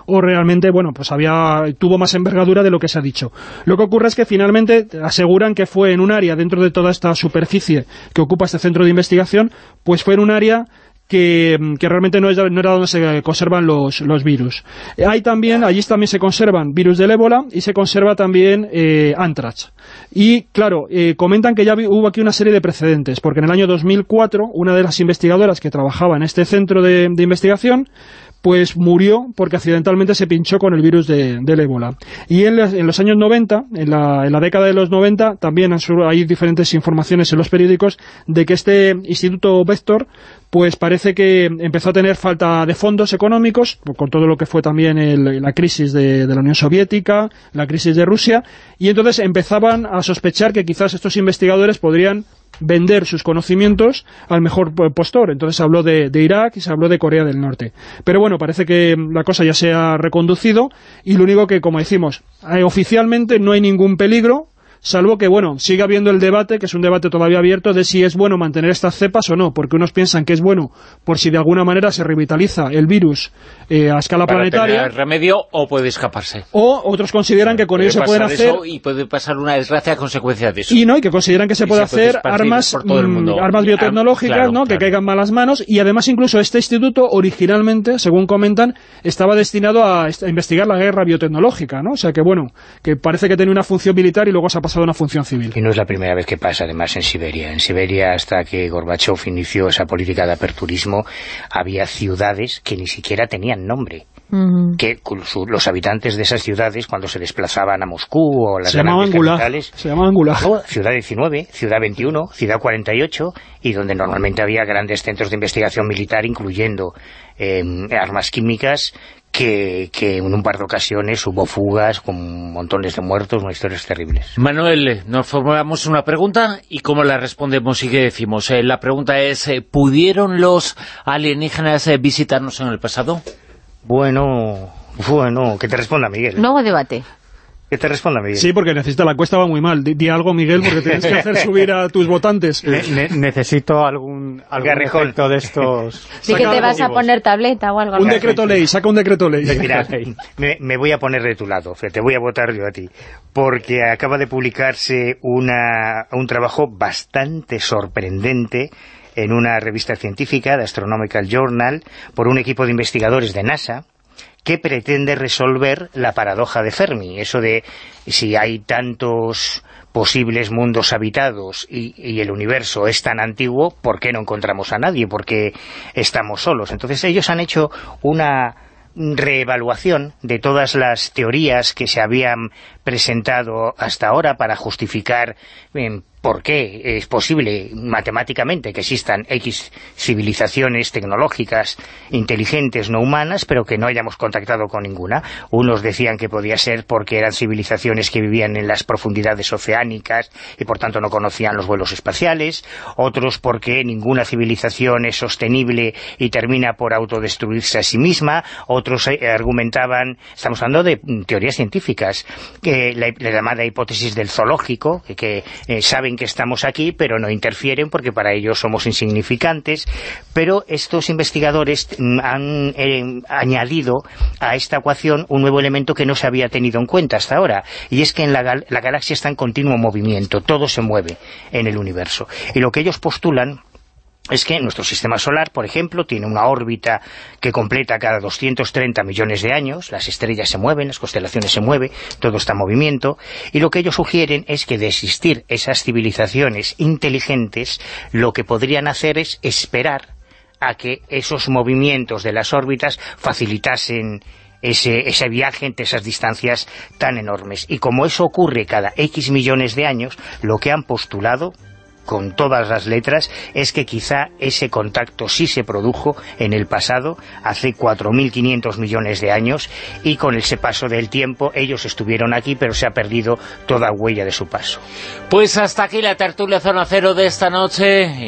o realmente, bueno, pues había tuvo más envergadura de lo que se ha dicho. Lo que ocurre es que finalmente aseguran que fue en un área dentro de toda esta superficie que ocupa este centro de investigación, pues fue en un área que, realmente no, era donde se conservan los, virus. Hay también, allí también se conservan virus del ébola y se conserva también eh, anthrax. Y claro, eh, comentan que ya hubo aquí una serie de precedentes, porque en el año 2004 una de las investigadoras que trabajaba en este centro de investigación pues murió porque accidentalmente se pinchó con el virus de, del ébola. Y en, los años 90, en la, en la, década de los 90, también hay diferentes informaciones en los periódicos de que este Instituto Vector pues parece que empezó a tener falta de fondos económicos, con todo lo que fue también la crisis de, la Unión Soviética, la crisis de Rusia, y entonces empezaban a sospechar que quizás estos investigadores podrían vender sus conocimientos al mejor postor. Entonces se habló de, de, Irak y se habló de Corea del Norte. Pero bueno, parece que la cosa ya se ha reconducido y lo único que, como decimos, eh, oficialmente no hay ningún peligro, salvo que, bueno, sigue habiendo el debate, que es un debate todavía abierto, de si es bueno mantener estas cepas o no, porque unos piensan que es bueno por si de alguna manera se revitaliza el virus eh, a escala Para planetaria. Tener remedio o puede escaparse. O otros consideran que con ello se pueden hacer... y puede pasar una desgracia a consecuencia de eso. Y no, y que consideran que se puede hacer armas, mm, armas biotecnológicas, Claro, ¿no? que caigan malas manos, y además incluso este instituto originalmente, según comentan, estaba destinado a, est- a investigar la guerra biotecnológica, ¿no? O sea que bueno, que parece que tenía una función militar y luego se ha pasado a una función civil. Y no es la primera vez que pasa, además, en Siberia. En Siberia, hasta que Gorbachev inició esa política de aperturismo, había ciudades que ni siquiera tenían nombre. Que los habitantes de esas ciudades, cuando se desplazaban a Moscú o las Se llamaban grandes capitales, se llamaban gulag. no, Ciudad 19, Ciudad 21, Ciudad 48, y donde normalmente había grandes centros de investigación militar, incluyendo eh, armas químicas, que, que en un par de ocasiones hubo fugas con montones de muertos, unas historias terribles. Manuel, nos formulamos una pregunta y cómo la respondemos y qué decimos. Eh, la pregunta es, eh, ¿pudieron los alienígenas eh, visitarnos en el pasado? Bueno, bueno, que te responda Miguel. Nuevo debate. Que te responda Miguel. Sí, porque necesita la encuesta va muy mal. Di, di algo, Miguel, porque tienes que hacer [LAUGHS] subir a tus votantes. Ne- ne- necesito algún, algún de estos... [LAUGHS] Sí que te vas a poner tableta o algo Un decreto ley, saca un decreto ley. Mira, me, me voy a poner de tu lado, te voy a votar yo a ti, porque acaba de publicarse una, un trabajo bastante sorprendente en una revista científica, de Astronomical Journal, por un equipo de investigadores de NASA, que pretende resolver la paradoja de Fermi, eso de si hay tantos posibles mundos habitados y, el universo es tan antiguo, ¿por qué no encontramos a nadie? ¿Por qué estamos solos? Entonces ellos han hecho una reevaluación de todas las teorías que se habían presentado hasta ahora para justificar eh, por qué es posible matemáticamente que existan X civilizaciones tecnológicas inteligentes no humanas, pero que no hayamos contactado con ninguna. Unos decían que podía ser porque eran civilizaciones que vivían en las profundidades oceánicas y por tanto no conocían los vuelos espaciales, otros porque ninguna civilización es sostenible y termina por autodestruirse a sí misma, otros eh, argumentaban, estamos hablando de mm, teorías científicas, que la, la llamada hipótesis del zoológico, que, que, eh, saben que estamos aquí, pero no interfieren porque para ellos somos insignificantes, pero estos investigadores mm, han eh, añadido a esta ecuación un nuevo elemento que no se había tenido en cuenta hasta ahora, y es que en la, la galaxia está en continuo movimiento, todo se mueve en el universo. Y lo que ellos postulan es que nuestro sistema solar, por ejemplo, tiene una órbita que completa cada 230 millones de años, las estrellas se mueven, las constelaciones se mueven, todo está en movimiento, y lo que ellos sugieren es que de existir esas civilizaciones inteligentes, lo que podrían hacer es esperar a que esos movimientos de las órbitas facilitasen ese, ese viaje entre esas distancias tan enormes. Y como eso ocurre cada X millones de años, lo que han postulado con todas las letras, es que quizá ese contacto sí se produjo en el pasado, hace 4.500 millones de años, y con ese paso del tiempo ellos estuvieron aquí, pero se ha perdido toda huella de su paso. Pues hasta aquí la tertulia Zona Cero de esta noche.